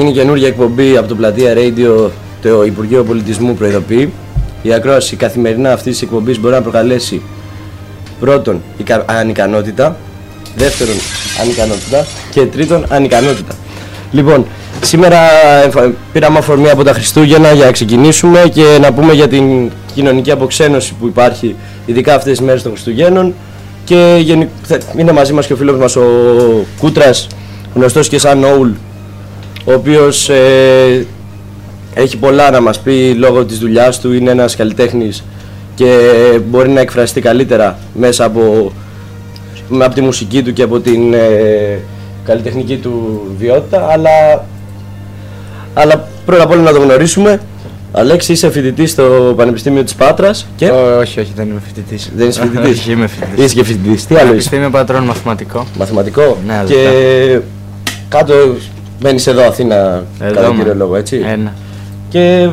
είναι η καινούργια εκπομπή από το Πλατεία Radio, το Υπουργείο Πολιτισμού προειδοποιεί. Η ακρόαση καθημερινά αυτής της εκπομπής μπορεί να προκαλέσει πρώτον ικα- ανικανότητα, δεύτερον ανικανότητα και τρίτον ανικανότητα. Λοιπόν, σήμερα εμφα- πήραμε αφορμή από τα Χριστούγεννα για να ξεκινήσουμε και να πούμε για την κοινωνική αποξένωση που υπάρχει ειδικά αυτές τις μέρες των Χριστουγέννων και γενι- θα- είναι μαζί μας και ο φίλος μας ο Κούτρας, γνωστός και σαν Όουλ, ο οποίος ε, έχει πολλά να μας πει λόγω της δουλειάς του, είναι ένας καλλιτέχνης και μπορεί να εκφραστεί καλύτερα μέσα από, με- από τη μουσική του και από την ε, καλλιτεχνική του βιότητα, αλλά, αλλά πρώτα απ' όλα να το γνωρίσουμε. Αλέξη, είσαι φοιτητής στο Πανεπιστήμιο της Πάτρας και Ω, όχι, όχι, δεν είμαι φοιτητής. δεν είσαι φοιτητής. όχι, είμαι φοιτητής. Είσαι και φοιτητής. Τι άλλο είσαι; Πανεπιστήμιο πατρών μαθηματικό. Μαθηματικό. Ναι, και κάτω μένεις εδώ Αθήνα Εδώ κατά είμαι. κύριο λόγο, έτσι; Ένα. Και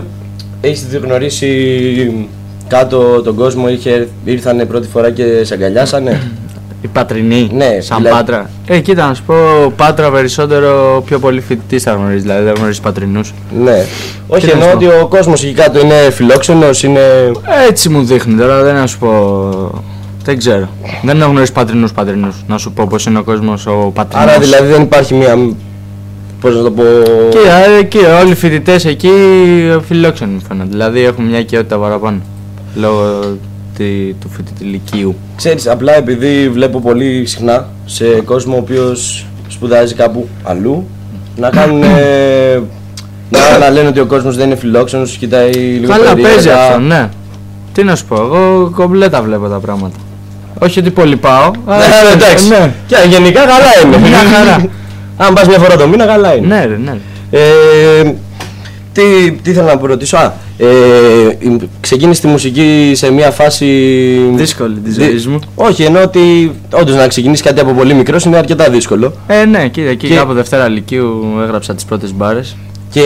έχεις γνωρίσει κάτω τον κόσμο, είχε, ήρθανε πρώτη φορά και σε αγκαλιάσανε; Η πατρινή, Ναι, σαν δηλαδή- πάτρα. Ε, κοίτα, να σου πω, πάτρα περισσότερο πιο πολύ φοιτητής θα γνωρίζεις, δηλαδή δεν γνωρίζεις πατρινούς. ναι. Όχι, να εννοώ σου ότι πω. ο κόσμος εκεί κάτω είναι φιλόξενος, είναι... Έτσι μου δείχνει τώρα, δεν να σου πω. Δεν ξέρω. Δεν έχω γνωρίσει πατρινούς πατρινούς. Να σου πω πώς είναι ο κόσμος ο πατρινός. Άρα δηλαδή δεν υπάρχει μία... Πώς να το πω... Και ε, εκεί, όλοι οι φοιτητές εκεί φιλόξενοι μου φαίνονται. Δηλαδή έχουν μια οικειότητα παραπάνω. Λόγω τη, του φοιτητηλικίου. Ξέρεις, απλά επειδή βλέπω πολύ συχνά σε κόσμο ο οποίος σπουδάζει κάπου αλλού να κάνουν... ε, να, να λένε ότι ο κόσμος δεν είναι φιλόξενος, κοιτάει λίγο Καλά περίεργα. παίζει αυτό, ναι. Τι να σου πω, εγώ κομπλέ τα βλέπω τα πράγματα. Όχι ότι πολύ πάω. αλλά- Ναι, εντάξει. Ναι, Και γενικά καλά είναι. Μια χαρά. Αν πας μια φορά το μήνα, καλά είναι. ναι, ρε, ναι. Ε, τι, τι θέλω να ρωτήσω. Α, ε, η- ξεκίνησε τη μουσική σε μια φάση. Δύσκολη της Δι- ζωής μου. Όχι, ενώ ότι όντως να ξεκινήσεις κάτι από πολύ μικρός είναι αρκετά δύσκολο. Ε, ναι, κοίτα, εκεί Και- κάπου Δευτέρα Λυκείου έγραψα τις πρώτες μπάρες. Και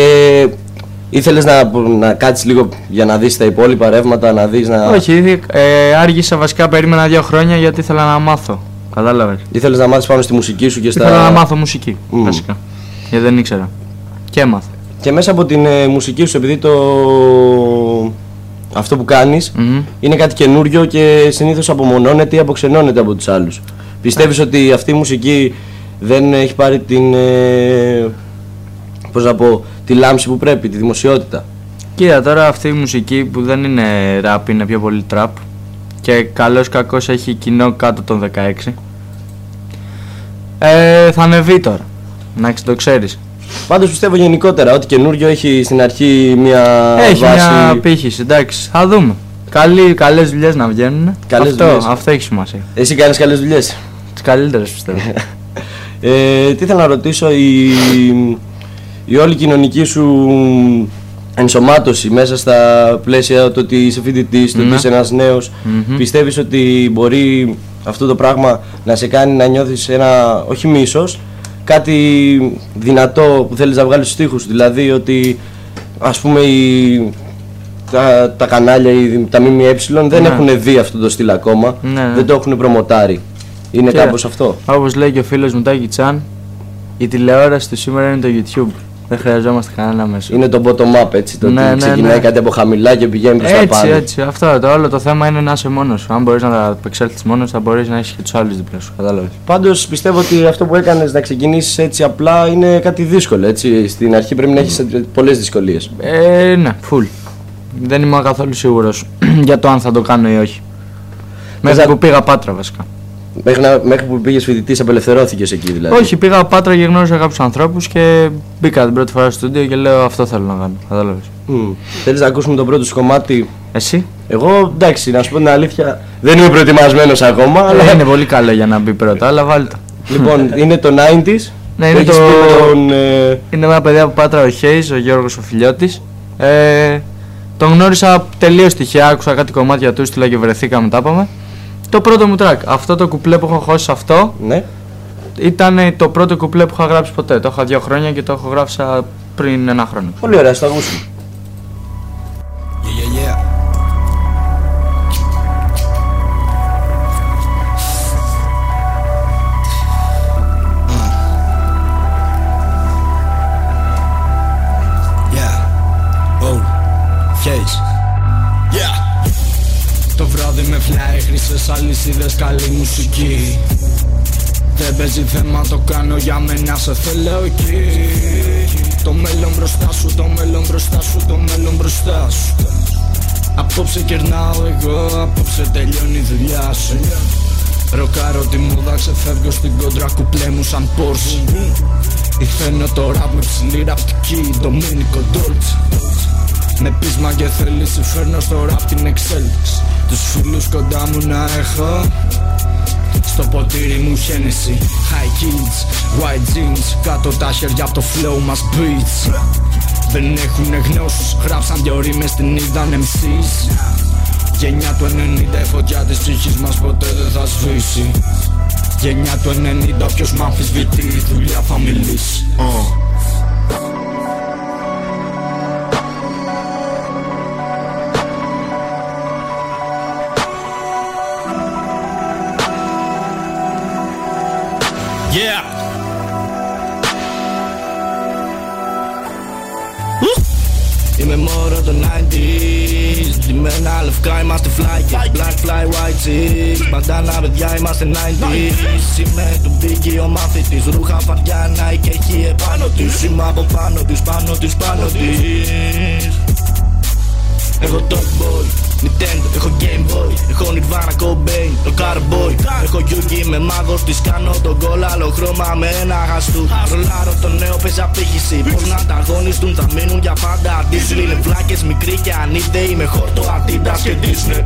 ήθελες να, να κάτσεις λίγο για να δεις τα υπόλοιπα ρεύματα, να δεις να. Όχι, ήδη, ε, άργησα βασικά, περίμενα δύο χρόνια γιατί ήθελα να μάθω. Κατάλαβες. Ήθελες να μάθεις πάνω στη μουσική σου και στα. Ήθελα να μάθω μουσική, Μμμ. βασικά. Γιατί δεν ήξερα. Και έμαθα. Και μέσα από την ε, μουσική σου, επειδή το. Αυτό που κάνεις Μμμ. είναι κάτι καινούριο και συνήθως απομονώνεται ή αποξενώνεται από τους άλλους. Πιστεύεις ότι αυτή η μουσική δεν έχει πάρει την, ε, πώς να πω, τη λάμψη που πρέπει, τη δημοσιότητα; Κοίτα τώρα αυτή η μουσική που δεν είναι rap, είναι πιο πολύ trap και καλός κακός έχει κοινό κάτω των 16 ε, θα ανεβεί τώρα, να ξε- το ξέρεις. Πάντως πιστεύω γενικότερα ότι καινούριο έχει στην αρχή μια Έχει βάση... μια πύχηση, εντάξει, θα δούμε. Καλή, καλές δουλειές να βγαίνουν Καλές αυτό, δουλειές. αυτό έχει σημασία. Εσύ κάνεις καλές δουλειές. Τις καλύτερες πιστεύω. Ε, τι θέλω να ρωτήσω, η, η όλη κοινωνική σου ενσωμάτωση μέσα στα πλαίσια το ότι είσαι φοιτητής, το ότι Ναι. είσαι ένας νέος, Μμμ. πιστεύεις ότι μπορεί αυτό το πράγμα να σε κάνει να νιώθεις ένα, όχι μίσος, κάτι δυνατό που θέλεις να βγάλεις στους στίχους σου, δηλαδή ότι ας πούμε οι, τα, τα κανάλια, οι, τα ΜΜΕ δεν Ναι. έχουν δει αυτό το στυλ ακόμα, Ναι, ναι. δεν το έχουν προμοτάρει. Είναι Κοίτα. κάπως αυτό. Όπως λέει και ο φίλος μου Τάκη Τσάν Η τηλεόραση του σήμερα είναι το YouTube Δεν χρειαζόμαστε κανένα μέσο Είναι το bottom up έτσι. Το Ναι, ότι ναι, ξεκινάει ναι. κάτι από χαμηλά και πηγαίνει προς τα Έτσι, πάνω. έτσι. Αυτό το όλο το θέμα είναι να είσαι μόνος σου. Αν μπορείς να τα απεξέλθεις μόνος, θα μπορείς να έχεις και τους άλλους δίπλα σου. Κατάλαβες. Πάντως πιστεύω ότι αυτό που έκανες να ξεκινήσεις έτσι απλά είναι κάτι δύσκολο. Έτσι. Στην αρχή πρέπει να έχεις πολλές δυσκολίες. Ε, ναι, full. Δεν είμαι καθόλου σίγουρος για το αν θα το κάνω ή όχι. Μέχρι να- που πήγα πάτρα βασικά. Μέχρι, να- μέχρι που πήγες φοιτητής, απελευθερώθηκες εκεί δηλαδή. Όχι, πήγα πάτρα και γνώρισα κάποιους ανθρώπους και μπήκα την πρώτη φορά στο στούντιο και λέω αυτό θέλω να κάνω. Κατάλαβες. Θέλεις να ακούσουμε το πρώτο σου κομμάτι; Εσύ; Εγώ εντάξει, να σου πω την αλήθεια, δεν είμαι προετοιμασμένος ακόμα. Αλλά Αλλά είναι πολύ καλό για να μπει πρώτα, αλλά βάλτε το. λοιπόν, είναι το 90s. Ναι, που είναι έχεις το- πει με τον, ε, Είναι ένα παιδί από Πάτρα ο Χέις, ο Γιώργος ο Φιλιώτης. Ε, τον γνώρισα τελείως τυχαία, άκουσα κάτι κομμάτια του, στείλα και βρεθήκαμε, τα είπαμε. Το πρώτο μου track, αυτό το κουπλέ που έχω χώσει σε αυτό, ναι. ήταν το πρώτο κουπλέ που είχα γράψει ποτέ. Το είχα δύο χρόνια και το έχω γράψει πριν ένα χρόνο. Πολύ ωραία, στο ακούσουμε. Καλή μουσική. Δεν παίζει θέμα το κάνω για μένα σε θέλω εκεί. Το μέλλον μπροστά σου, το μέλλον μπροστά σου, το μέλλον μπροστά σου. Απόψε κερνάω εγώ, απόψε τελειώνει η δουλειά σου. Ροκάρω τη μούδα, ξεφεύγω στην κόντρα κουπλέ μου σαν Porsche. Ηθαίνω το ραπ με ψηλή ραπτική, Ντομίνικο Ντόλτς Με πείσμα και θέληση φέρνω στο ραπ την εξέλιξη. Τους φίλους κοντά μου να έχω. Στο ποτήρι μου Hennessy. High kids, white jeans. Κάτω τα χέρια από το flow μας beats. Δεν έχουνε γνώσεις Γράψαν δυο ρήμες στην είδαν MCs Γενιά του 90 η φωτιά της ψυχής μας ποτέ δεν θα σβήσει. Γενιά του 90 ποιος μ' αμφισβητεί η δουλειά θα μιλήσει. Uh. Yeah. Είμαι μόρο των 90s Διμένα λευκά είμαστε fly Black fly white chicks Μπαντάνα παιδιά είμαστε 90s Είμαι του Biggie ο μάθητης Ρούχα φαριά Nike και έχει επάνω της. Είμαι από πάνω της πάνω της πάνω της. Έχω Top Boy Nintendo, έχω Game Boy Έχω Nirvana, Cobain, το Carboy. Έχω Yugi, με μάγος της κάνω τον κόλλα Άλλο χρώμα με ένα χαστού. Ρολάρω το νέο παίζει απήχηση. Πώς να ανταγωνιστούν θα μείνουν για πάντα. Disney είναι φλάκες μικροί και ανίδεοι Με χόρτο Adidas και Disney.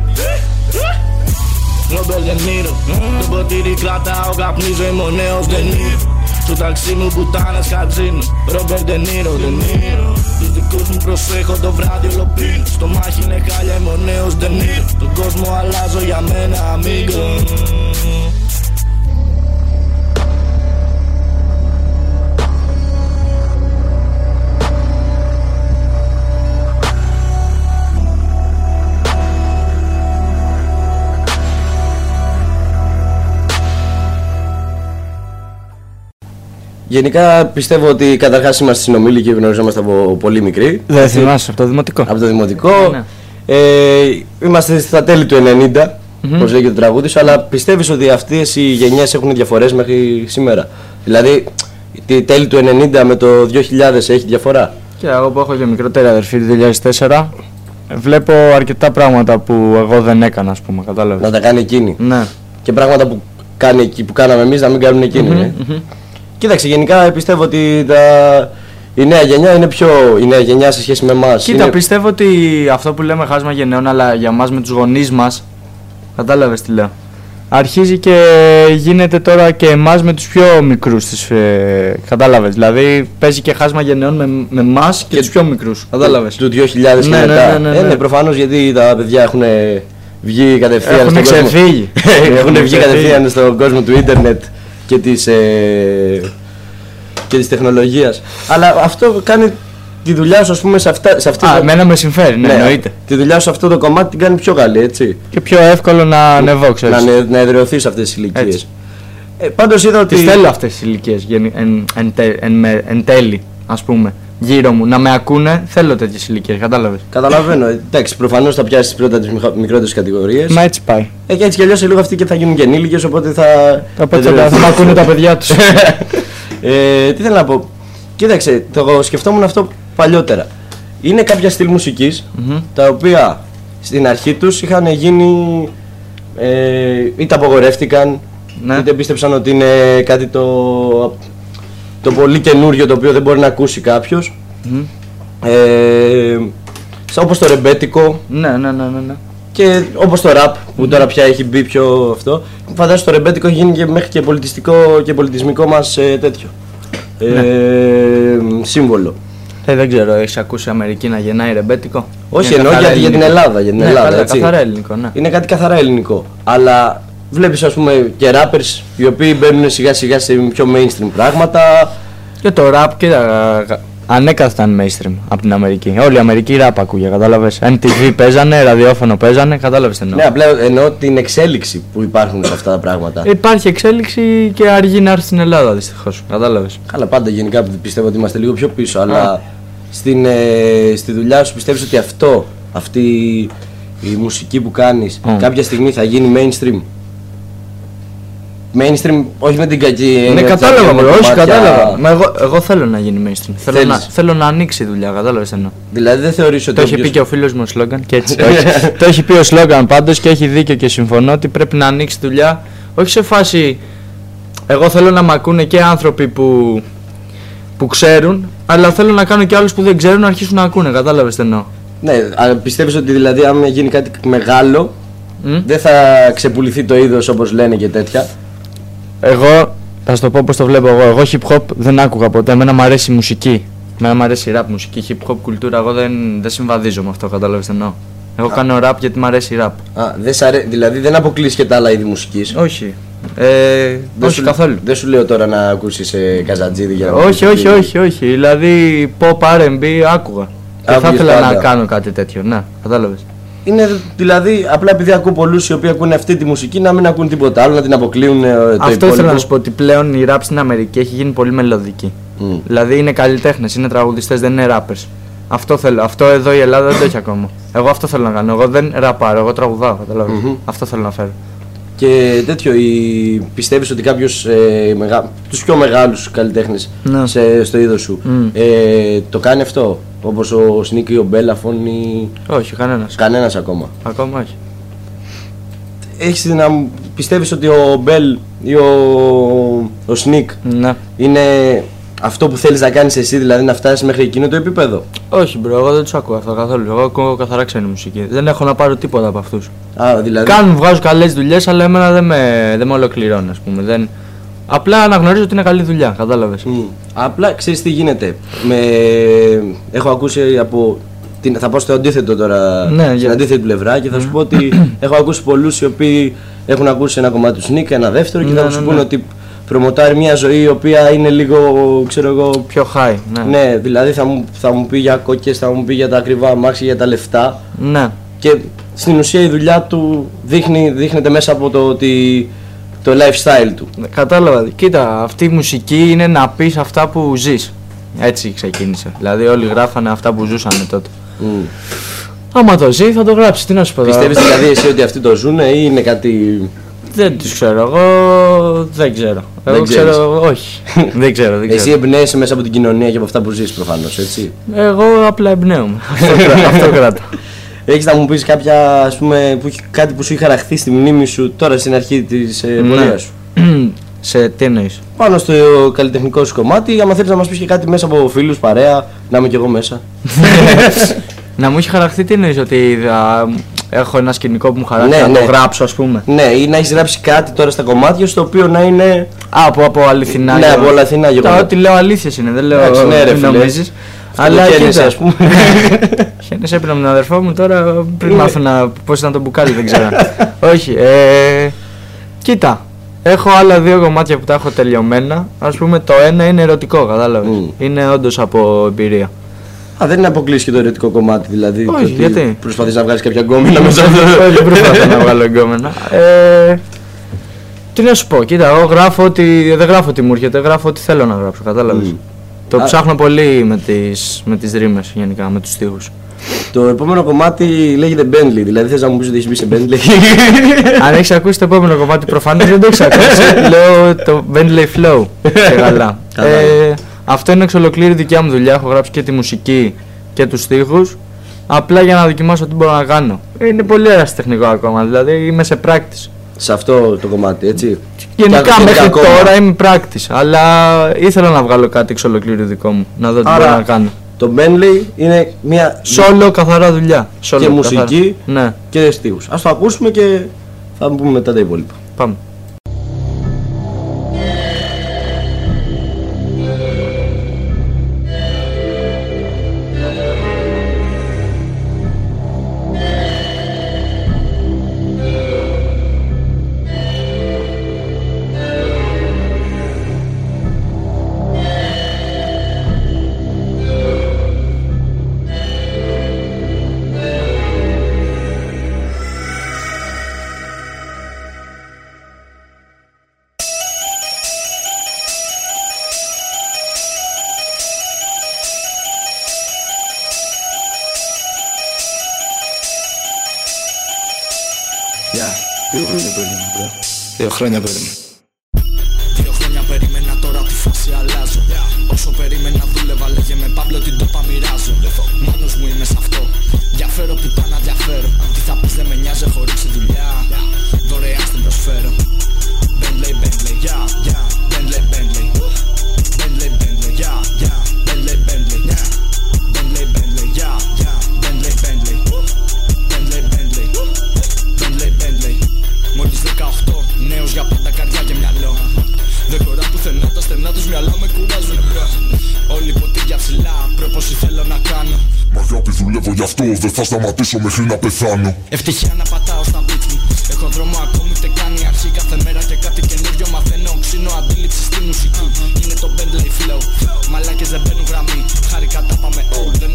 Ρόμπερ Νίρο Το ποτήρι κρατάω καπνίζω είμαι ο νέος Νίρο στο ταξί μου πουτάνες χατζίνο Ρόμπερ Ντενίρο, Ντενίρο Τους δικούς μου προσέχω το βράδυ ολοπίνο Στο μάχη είναι χάλια είμαι ο νέος Ντενίρο Τον κόσμο αλλάζω για μένα αμίγκο Γενικά πιστεύω ότι καταρχάς είμαστε συνομήλικοι και γνωριζόμαστε από πολύ μικροί. Δεν θυμάσαι από το δημοτικό. Από το δημοτικό. Ναι. Ε, είμαστε στα τέλη του 90, mm όπως λέγεται το τραγούδι σου, αλλά πιστεύεις ότι αυτές οι γενιές έχουν διαφορές μέχρι σήμερα; Δηλαδή, τη τέλη του 90 με το 2000 έχει διαφορά; Και εγώ που έχω και μικρότερη αδερφή του 2004, βλέπω αρκετά πράγματα που εγώ δεν έκανα, ας πούμε, κατάλαβες. Να τα κάνει εκείνη. Ναι. Και πράγματα που, κάνει, που κάναμε εμείς να μην κάνουν εκείνοι. Μμμ, ε. μμμ. Κοίταξε, γενικά πιστεύω ότι τα... η νέα γενιά είναι πιο. η νέα γενιά σε σχέση με εμάς. Κοίτα, είναι... πιστεύω ότι αυτό που λέμε χάσμα γενναιών, αλλά για μας με τους γονείς μας, κατάλαβες τι λέω. Αρχίζει και γίνεται τώρα και εμάς με τους πιο μικρούς τις, ε, κατάλαβες. Δηλαδή παίζει και χάσμα γενναιών με, με εμάς και, Και τους πιο μικρούς, κατάλαβες. Του 2000 και Ναι, ναι, μετά. ναι, ναι, Ε, ναι. προφανώς γιατί τα παιδιά έχουν βγει κατευθείαν Έχουν στον κόσμο. ξεφύγει. έχουν βγει ξεφύγει. κατευθείαν στον κόσμο του ίντερνετ και της, ε, και της τεχνολογίας. Αλλά αυτό κάνει τη δουλειά σου, ας πούμε, σε, αυτά, σε αυτή Α, το- εμένα με συμφέρει, ναι, εννοείται. Τη δουλειά σου σε αυτό το κομμάτι την κάνει πιο καλή, έτσι. Και πιο εύκολο να ανεβώ, Να, ξέρεις. νε, να εδραιωθείς σε αυτές τις ηλικίες. Έτσι. Ε, πάντως είδα ότι... Τις θέλω αυτές τις ηλικίες γεν- εν, εν, τε- εν, με- εν τέλει, ας πούμε, γύρω μου. Να με ακούνε, θέλω τέτοιες ηλικίες, κατάλαβες. Καταλαβαίνω. Ε, Εντάξει, προφανώς θα πιάσεις πρώτα τις μικρο- μικρότερες κατηγορίες. Μα έτσι πάει. Ε, και έτσι κι αλλιώς σε λίγο αυτοί και θα γίνουν και ενήλικες, οπότε θα... Οπότε θα, εδραιωθούν. θα με ακούνε τα παιδιά τους. ε, τι θέλω να πω. Κοίταξε, το σκεφτόμουν αυτό παλιότερα. Είναι κάποια στυλ μουσικής, Μμμ. τα οποία στην αρχή τους είχαν γίνει... Ε, είτε απογορεύτηκαν, Ναι. είτε πίστεψαν ότι είναι κάτι το, το πολύ καινούριο το οποίο δεν μπορεί να ακούσει κάποιος. Μμμ. Ε, σαν όπως το ρεμπέτικο Ναι, ναι, ναι, ναι. ναι. και όπως το rap που τώρα πια έχει μπει πιο αυτό. Φαντάζομαι το ρεμπέτικο έχει γίνει και μέχρι και πολιτιστικό και πολιτισμικό μας ε, τέτοιο. Ε, σύμβολο. Ε, δεν ξέρω, έχεις ακούσει Αμερική να γεννάει ρεμπέτικο; Όχι Είναι εννοώ καθαρά για, για την ελληνικό. Ελλάδα. Για την ναι, Ελλάδα καλά, έτσι. καθαρά ελληνικό, ναι. Είναι κάτι καθαρά ελληνικό. Αλλά βλέπεις ας πούμε και rappers οι οποίοι μπαίνουν σιγά σιγά σε πιο mainstream πράγματα. Και το rap, κοίτα, ανέκαθεν mainstream από την Αμερική. Όλη η Αμερική rap ακούγε, κατάλαβες. NTV παίζανε, ραδιόφωνο παίζανε, κατάλαβες τι εννοώ. Ναι, απλά εννοώ την εξέλιξη που υπάρχουν σε αυτά τα πράγματα. Υπάρχει εξέλιξη και αργεί να έρθει στην Ελλάδα δυστυχώς. Κατάλαβες. Καλά, πάντα γενικά πιστεύω ότι είμαστε λίγο πιο πίσω, αλλά στην, ε, στη δουλειά σου πιστεύεις ότι αυτό, αυτή η μουσική που κάνεις Mm. κάποια στιγμή θα γίνει mainstream; Mainstream, όχι με την κακή. Ναι, έννοια ότι θα κατάλαβα, βγαίνουν bro, όχι, κομμάτια- κατάλαβα. Μα εγώ, εγώ θέλω να γίνει mainstream. Θέλω Θέλεις. να, θέλω να ανοίξει η δουλειά, κατάλαβες εννοώ. Δηλαδή δεν θεωρείς ότι. Το έχει όποιος- πει και ο φίλος μου ο Σλόγγαν και έτσι. όχι, το έχει πει ο Σλόγγαν πάντως και έχει δίκιο και συμφωνώ ότι πρέπει να ανοίξει τη δουλειά. Όχι σε φάση. Εγώ θέλω να μ' ακούνε και άνθρωποι που, που ξέρουν, αλλά θέλω να κάνω και άλλους που δεν ξέρουν να αρχίσουν να ακούνε. Κατάλαβες τι εννοώ. Ναι, αλλά πιστεύεις ότι δηλαδή άμα γίνει κάτι μεγάλο Μμ. δεν θα ξεπουληθεί το είδος όπως λένε και τέτοια. Εγώ θα σου το πω πώς το βλέπω εγώ. Εγώ hip hop δεν άκουγα ποτέ. Εμένα μου αρέσει η μουσική. Εμένα μου αρέσει η rap μουσική, hip hop κουλτούρα. Εγώ δεν, δεν συμβαδίζω με αυτό, κατάλαβες τι εννοώ. Εγώ κάνω rap γιατί μου αρέσει η rap. Α, δεν σ αρέ... Δηλαδή δεν αποκλείσει και τα άλλα είδη μουσικής; Όχι. Ε, Δεν όχι σου, καθόλου. Δεν σου λέω τώρα να ακούσεις ε, καζατζίδι για να Όχι, ακούσεις όχι, τι- όχι, όχι. Δηλαδή pop RB άκουγα. Και θα Άκουγες ήθελα να πάντα. κάνω κάτι τέτοιο. Ναι, κατάλαβες. Είναι δηλαδή απλά επειδή ακούω πολλούς οι οποίοι ακούνε αυτή τη μουσική να μην ακούν τίποτα άλλο, να την αποκλείουν ε, το Αυτό υπόλοιπο. ήθελα να σου πω ότι πλέον η rap στην Αμερική έχει γίνει πολύ μελωδική. Μμ. Δηλαδή είναι καλλιτέχνες, είναι τραγουδιστές, δεν είναι rappers. Αυτό θέλω. Αυτό εδώ η Ελλάδα δεν το έχει ακόμα. Εγώ αυτό θέλω να κάνω. Εγώ δεν ραπάρω, εγώ τραγουδάω. Κατάλαβες. Μμμ. Αυτό θέλω να φέρω. Και τέτοιο, η... πιστεύεις ότι κάποιος, ε, μεγα... τους πιο μεγάλους καλλιτέχνες Ναι. σε, στο είδος σου, Μμ. ε, το κάνει αυτό, όπως ο Snik ή ο Μπέλαφον ή Όχι, κανένας. κανένας ακόμα; Ακόμα όχι. Έχεις να μου πιστεύεις ότι ο Μπέλ ή ο, ο Snik Ναι. είναι αυτό που θέλεις να κάνεις εσύ, δηλαδή να φτάσεις μέχρι εκείνο το επίπεδο; Όχι, bro, εγώ δεν τους ακούω αυτό καθόλου. Εγώ ακούω καθαρά ξένη μουσική. Δεν έχω να πάρω τίποτα από αυτούς. Α, δηλαδή... Κάνουν, βγάζουν καλές δουλειές, αλλά εμένα δεν με, δεν με ολοκληρώνει, ας πούμε. Δεν... Απλά αναγνωρίζω ότι είναι καλή δουλειά, κατάλαβες. Μμ. Απλά ξέρεις τι γίνεται. Με... Έχω ακούσει από. Την... Θα πάω στο αντίθετο τώρα. Ναι, στην για- αντίθετη πλευρά και θα σου πω ότι έχω ακούσει πολλούς οι οποίοι έχουν ακούσει ένα κομμάτι του Σνίκ, ένα δεύτερο και Ναι, θα ναι, σου ναι. πούνε ότι προμοτάρει μια ζωή η οποία είναι λίγο, ξέρω εγώ. Πιο high, ναι. Ναι, δηλαδή θα μου, θα μου πει για κόκκες, θα μου πει για τα ακριβά αμάξια, για τα λεφτά. ναι. Και στην ουσία η δουλειά του δείχνει, δείχνεται μέσα από το ότι. το lifestyle του. Ναι, Κατάλαβα. Κοίτα, αυτή η μουσική είναι να πεις αυτά που ζεις. Έτσι ξεκίνησε. Δηλαδή, όλοι γράφανε αυτά που ζούσαν τότε. Μμ. Άμα το ζει, θα το γράψει. Τι να σου πω. τώρα. Πιστεύεις δηλαδή εσύ ότι αυτοί το ζουν ή είναι κάτι. Δεν τους ξέρω. Εγώ δεν ξέρω. Δεν Εγώ ξέρεις. ξέρω. Όχι. δεν ξέρω. Δεν Εσύ ξέρω. εμπνέεσαι μέσα από την κοινωνία και από αυτά που ζεις προφανώς, έτσι. Εγώ απλά εμπνέομαι. αυτό, κρά- αυτό κράτο. Έχεις να μου πεις κάποια, ας πούμε, που, έχει- κάτι που σου είχε χαραχθεί στη μνήμη σου τώρα στην αρχή της ε, Ναι. πορείας σου. Σε τι εννοείς; Πάνω στο καλλιτεχνικό σου κομμάτι, άμα θέλεις να μας πεις και κάτι μέσα από φίλους, παρέα, να είμαι κι εγώ μέσα. να μου έχει χαραχθεί τι εννοείς ότι θα έχω ένα σκηνικό που μου χαράξει Ναι, να το ναι. γράψω, ας πούμε. Ναι, ή να έχεις γράψει κάτι τώρα στα κομμάτια στο οποίο να είναι... Α, από, από αληθινά. Ναι, γεγονότα. από αληθινά Τα γεγονότα. ό,τι λέω αλήθειες είναι, δεν λέω. Εντάξει, ναι, ρε, τι φίλε. νομίζεις. Αυτό Αλλά το καίνεσαι, κοίτα. ας πούμε. Χαίνεσαι έπαιρνα με τον αδερφό μου τώρα πριν Είναι. μάθω να πώς ήταν το μπουκάλι, δεν ξέρω. Όχι. Ε, κοίτα. Έχω άλλα δύο κομμάτια που τα έχω τελειωμένα. Α πούμε το ένα είναι ερωτικό, κατάλαβες. Μμ. Είναι όντως από εμπειρία. Α, δεν είναι αποκλείσει και το ερωτικό κομμάτι, δηλαδή. Όχι, το ότι γιατί; Προσπαθείς να βγάλεις κάποια γκόμενα μέσα από Όχι, δεν προσπαθώ να βγάλω εγκόμενα. Ε, τι να σου πω, κοίτα, εγώ γράφω ότι. Δεν γράφω ότι μου έρχεται, γράφω ότι θέλω να γράψω, κατάλαβες; Μμ. Το Α. ψάχνω πολύ με τις, με τις ρήμες γενικά, με τους στίχους. Το επόμενο κομμάτι λέγεται Bentley, δηλαδή θες να μου πεις ότι έχεις μπει σε Bentley; Αν έχεις ακούσει το επόμενο κομμάτι, προφανώς δεν το έχεις ακούσει. Λέω το Bentley Flow και καλά. Καλά. ε, αυτό είναι εξ ολοκλήρη δικιά μου δουλειά. Έχω γράψει και τη μουσική και τους στίχους. Απλά για να δοκιμάσω τι μπορώ να κάνω. Είναι πολύ ερασιτεχνικό ακόμα, δηλαδή είμαι σε practice. σε αυτό το κομμάτι, έτσι. Γενικά Και μέχρι ακόμα. τώρα είμαι practice, αλλά ήθελα να βγάλω κάτι εξ ολοκλήρου δικό μου, να δω τι Άρα, μπορώ να κάνω. Το Bentley είναι μια Σόλο καθαρά δουλειά. Solo, και καθαρά. μουσική Ναι, και στίχους. Ας το ακούσουμε και θα πούμε μετά τα υπόλοιπα. πάμε. Δύο χρόνια δουλεύω γι' αυτό, δεν θα σταματήσω μέχρι να πεθάνω. Ευτυχία να πατάω στα beats μου Έχω δρόμο ακόμη ούτε κάνει αρχή Κάθε μέρα και κάτι καινούριο μαθαίνω. Ξύνω αντίληψη στη μουσική. Είναι το Bentley Flow. Μαλάκες δεν μπαίνουν γραμμή. Χαρικά τα πάμε. All Δεν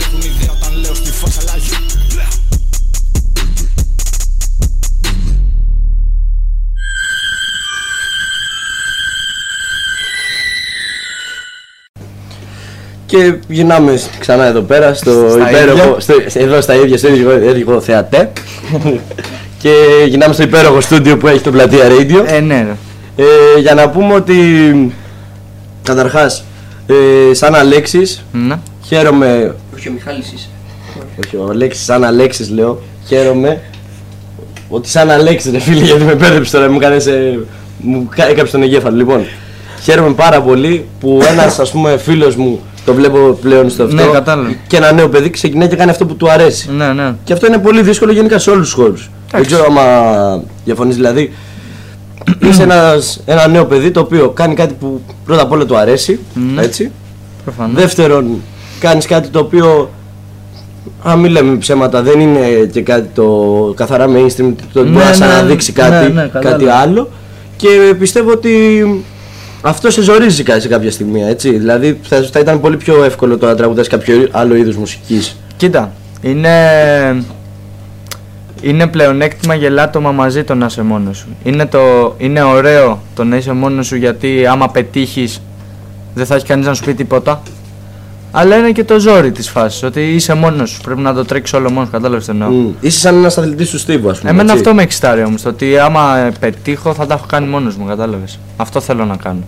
Και γυρνάμε ξανά εδώ πέρα στο Στα υπέροχο. ίδια. Στο, εδώ στα ίδια, στο ίδιο, ίδιο θεατέ. και γυρνάμε στο υπέροχο στούντιο που έχει το πλατεία Radio. Ε, ναι, ρε. Ε, για να πούμε ότι καταρχάς ε, σαν Αλέξης Ναι. χαίρομαι Όχι ο Μιχάλης είσαι. όχι ο Αλέξης σαν Αλέξης λέω χαίρομαι ότι σαν Αλέξης ρε φίλε γιατί με πέδεψε τώρα μου κάνεις ε, μου κα- έκαψες τον εγκέφαλο λοιπόν χαίρομαι πάρα πολύ που ένας ας πούμε φίλος μου το βλέπω πλέον στο αυτό Ναι, κατάλαβα. και ένα νέο παιδί ξεκινάει και κάνει αυτό που του αρέσει Ναι, ναι. και αυτό είναι πολύ δύσκολο γενικά σε όλους τους χώρους. Δεν ξέρω άμα διαφωνείς δηλαδή. Είσαι ένας, ένα νέο παιδί το οποίο κάνει κάτι που πρώτα απ' όλα του αρέσει. Ναι. Έτσι. Προφανώς. Δεύτερον, κάνεις κάτι το οποίο αν μην λέμε ψέματα δεν είναι και κάτι το καθαρά mainstream το Ναι, μπορεί να σε ναι, αναδείξει ναι, κάτι, ναι, κατάλαβα. κάτι άλλο και πιστεύω ότι αυτό σε ζορίζει κα- σε κάποια στιγμή έτσι δηλαδή θα, θα ήταν πολύ πιο εύκολο το να τραγουδάς κάποιο άλλο είδους μουσικής Κοίτα, είναι. Είναι πλεονέκτημα γελάτομα μαζί το να είσαι μόνος σου. Είναι, το... είναι ωραίο το να είσαι μόνος σου γιατί άμα πετύχεις δεν θα έχεις κανείς να σου πει τίποτα. Αλλά είναι και το ζόρι της φάσης, ότι είσαι μόνος σου, πρέπει να το τρέξεις όλο μόνος, κατάλαβες τι εννοώ. Mm. Είσαι σαν ένας αθλητής του Στίβου ας πούμε Εμένα έτσι. αυτό με εξητάρει όμως, το ότι άμα ε, πετύχω θα τα έχω κάνει μόνος μου, κατάλαβες. Αυτό θέλω να κάνω.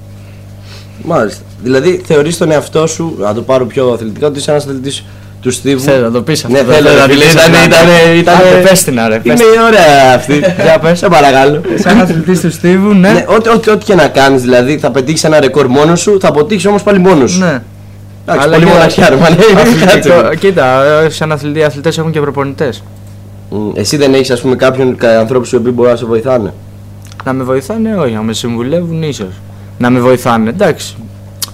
Μάλιστα. Δηλαδή θεωρείς τον εαυτό σου, να το πάρω πιο αθλητικά, ότι είσαι ένας αθλητής του Στίβου. Θέλω να το πεις αυτό. Ναι, το θέλω θέλω ρε να φίλε, το πεις ήτανε, αυτό. ήτανε, ήτανε... Άντε, πες την, άρε, πες Είναι ωραία αυτή. Για πες. Σε παρακαλώ. Σαν αθλητής του Στίβου, ναι. Ναι, ό,τι, ό,τι, ό,τι και να κάνεις δηλαδή, θα πετύχεις ένα ρεκόρ μόνος σου, θα αποτύχεις όμως πάλι μόνος σου. Ναι. Εντάξει, Αλλά πολύ και- μοναξιά ρε μάνα. Αθλητικό- Κάτσε. Κοίτα, ε, σαν αθλητή, οι αθλητές έχουν και προπονητές. Μ, Εσύ δεν έχεις ας πούμε κάποιον κα- ανθρώπους οι οποίοι μπορούν να σε βοηθάνε; Να με βοηθάνε, όχι, να με συμβουλεύουν ίσως. Να με βοηθάνε, εντάξει.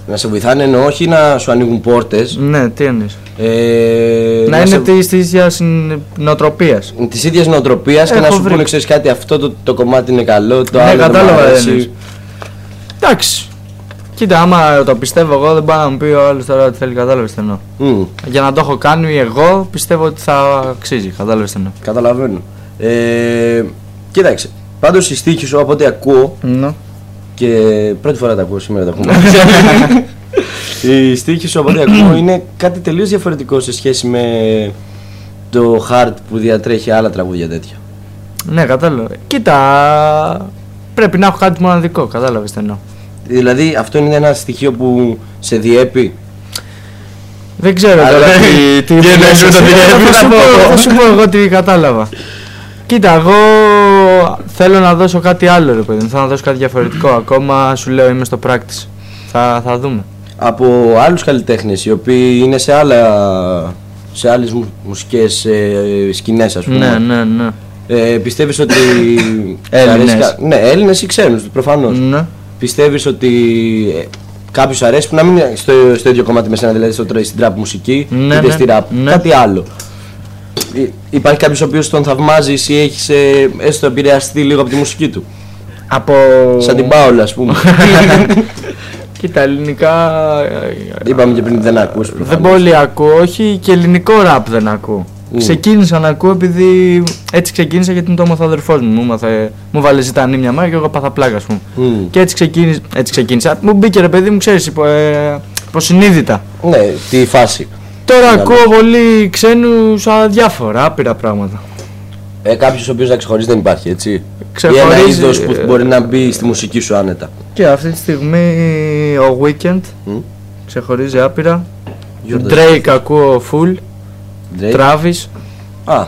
Να σε βοηθάνε εννοώ όχι να σου ανοίγουν πόρτες. Ναι, τι εννοείς. Ε, να είναι σε... της της ίδιας νοοτροπίας. Της ίδιας νοοτροπίας και Έχω να σου βρει. πούνε ξέρεις κάτι, αυτό το, το κομμάτι είναι καλό, το Ναι, άλλο δεν μου κατάλαβα, αρέσει. δεν είναι. Εντάξει. Κοίτα, άμα το πιστεύω εγώ, δεν πάει να μου πει ο άλλος τώρα ότι θέλει, κατάλαβες τι εννοώ. Μμ, Για να το έχω κάνει εγώ, πιστεύω ότι θα αξίζει, κατάλαβες τι εννοώ. καταλαβαίνω. Ε, κοίταξε, πάντως η στίχη σου από ό,τι ακούω Ναι. και πρώτη φορά τα ακούω σήμερα τα πούμε. η στίχη σου από ό,τι ακούω είναι κάτι τελείως διαφορετικό σε σχέση με το hard που διατρέχει άλλα τραγούδια τέτοια. Ναι, κατάλαβα. Κοίτα, πρέπει να έχω κάτι μοναδικό, κατάλαβες τι εννοώ. Δηλαδή αυτό είναι ένα στοιχείο που σε διέπει. Δεν ξέρω Αλλά τώρα τι- τι, τι, τι εννοείς με το θα διέπει, σου θα πω- πω. Θα σου πω εγώ τι κατάλαβα. Κοίτα, εγώ θέλω να δώσω κάτι άλλο, ρε παιδί μου. Θέλω να δώσω κάτι διαφορετικό. Ακόμα σου λέω είμαι στο practice. Θα, θα δούμε. από άλλους καλλιτέχνες οι οποίοι είναι σε, άλλα, σε άλλες μου, μουσικές ε, σκηνές ας πούμε. Ναι, ναι, ναι. Ε, πιστεύεις ότι... Έλληνες. αρέσει κα- Ναι, Έλληνες ή ξένους προφανώς. ναι. Πιστεύεις ότι ε, κάποιος αρέσει που να μην είναι στο, στο ίδιο κομμάτι με σένα, δηλαδή στο, tra- στην trap μουσική, Ναι, είτε ναι, στη rap, ναι. κάτι άλλο. Ε, Υπάρχει κάποιος ο οποίος τον θαυμάζεις ή έχεις ε, έστω επηρεαστεί λίγο από τη μουσική του; Από. Σαν την Πάολα ας πούμε. Κοίτα, ελληνικά. ε, Είπαμε και πριν ότι δεν ακούς Δεν προφανώς. πολύ ακούω, όχι και ελληνικό ραπ δεν ακούω. Μμ. Ξεκίνησα να ακούω επειδή έτσι ξεκίνησα γιατί είναι το έμαθα ο αδερφός μου. Μου, μάθε, μου βάλε ζητάνι μια μέρα και εγώ πάθα πλάκα, ας πούμε. Μμ. Και έτσι, ξεκίνησα, έτσι ξεκίνησα. Μου μπήκε ρε παιδί μου, ξέρεις, υπο, ε, υποσυνείδητα. Ναι, τη φάση. Τώρα Καλά. ακούω πολύ ξένους διάφορα, άπειρα πράγματα. Ε, κάποιος ο οποίος να ξεχωρίζει δεν υπάρχει, έτσι. Ή ένα Ξεχωρίζει, είδος που ε, μπορεί να μπει στη μουσική σου άνετα. Και αυτή τη στιγμή ο Weekend, Μμ. Ξεχωρίζει άπειρα. Γιώργος. Drake ακούω full. Drake. Travis. Α,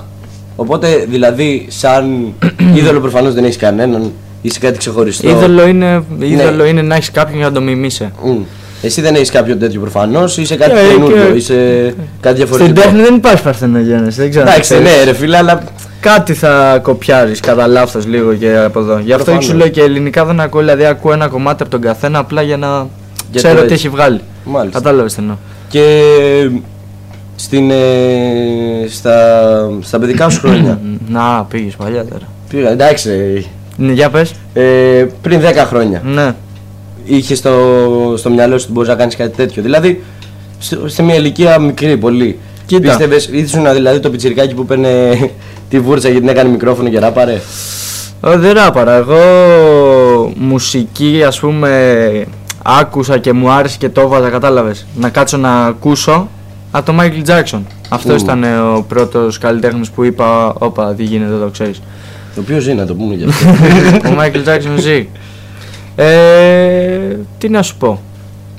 οπότε δηλαδή σαν είδωλο προφανώς δεν έχεις κανέναν, είσαι κάτι ξεχωριστό. Είδωλο είναι, Ναι. είδωλο είναι να έχεις κάποιον για να το μιμήσει. Μμ. Εσύ δεν έχεις κάποιο τέτοιο προφανώς, είσαι κάτι Και- καινούργιο, και- είσαι κάτι Στην διαφορετικό. τέχνη δεν υπάρχει παρθενογέννηση. Δεν ξέρω. αν Εντάξει, ξέρεις. ναι ρε φίλε, αλλά Κάτι θα κοπιάρεις κατά λάθος λίγο και από εδώ. Γι' αυτό Προφανώς. σου λέω και ελληνικά δεν ακούω. Δηλαδή ακούω ένα κομμάτι από τον καθένα απλά για να Για ξέρω το τι έτσι. έχει βγάλει. μάλιστα. Κατάλαβες τι εννοώ. Και στην, ε, στα, στα παιδικά σου χρόνια. Να, πήγες παλιά τώρα. Πήγα, εντάξει, ε, Ναι, για πες. ε, πριν 10 χρόνια. Ναι. Είχε στο, στο μυαλό σου ότι μπορείς να κάνεις κάτι τέτοιο. Δηλαδή, σε, σε μια ηλικία μικρή πολύ. Κοίτα. Πίστευες, ήσουν δηλαδή το πιτσιρικάκι που παίρνε τη βούρτσα γιατί την έκανε μικρόφωνο και ράπαρε; Ω, δεν ράπαρα. Εγώ μουσική, ας πούμε, άκουσα και μου άρεσε και το έβαζα, κατάλαβες. Να κάτσω να ακούσω από το Michael Jackson. Αυτός Ου. ήταν ε, ο πρώτος καλλιτέχνης που είπα, όπα, τι γίνεται, δεν το ξέρεις. Το οποίος ζει να το πούμε γι' αυτό. ο Michael Jackson ζει. Ε, τι να σου πω.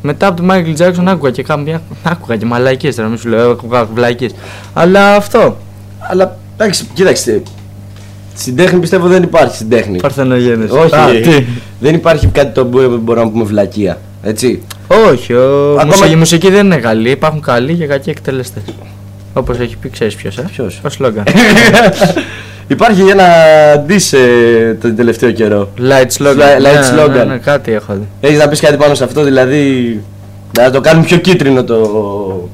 Μετά από τον Michael Jackson άκουγα και κάμια, άκουγα και μαλαϊκές τώρα, μην σου λέω, άκουγα βλαϊκές. Αλλά αυτό, Αλλά εντάξει, κοίταξε. Στην τέχνη πιστεύω δεν υπάρχει στην τέχνη. παρθενογέννηση. Όχι, Α, τι. δεν υπάρχει κάτι το που μπορούμε να πούμε βλακεία. Έτσι. Όχι, ο... Ακόμα- μουσική, η μουσική δεν είναι καλή. Υπάρχουν καλοί και κακοί εκτελεστές. Όπως έχει πει, ξέρεις ποιος. Ε; Ποιος; Ο σλόγγαν. Υπάρχει ένα diss ε, τον τελευταίο καιρό. Light slogan. Light Ναι, slogan. Ναι, ναι, κάτι έχω δει. Έχεις να πεις κάτι πάνω σε αυτό, δηλαδή. Να το κάνουμε πιο κίτρινο το.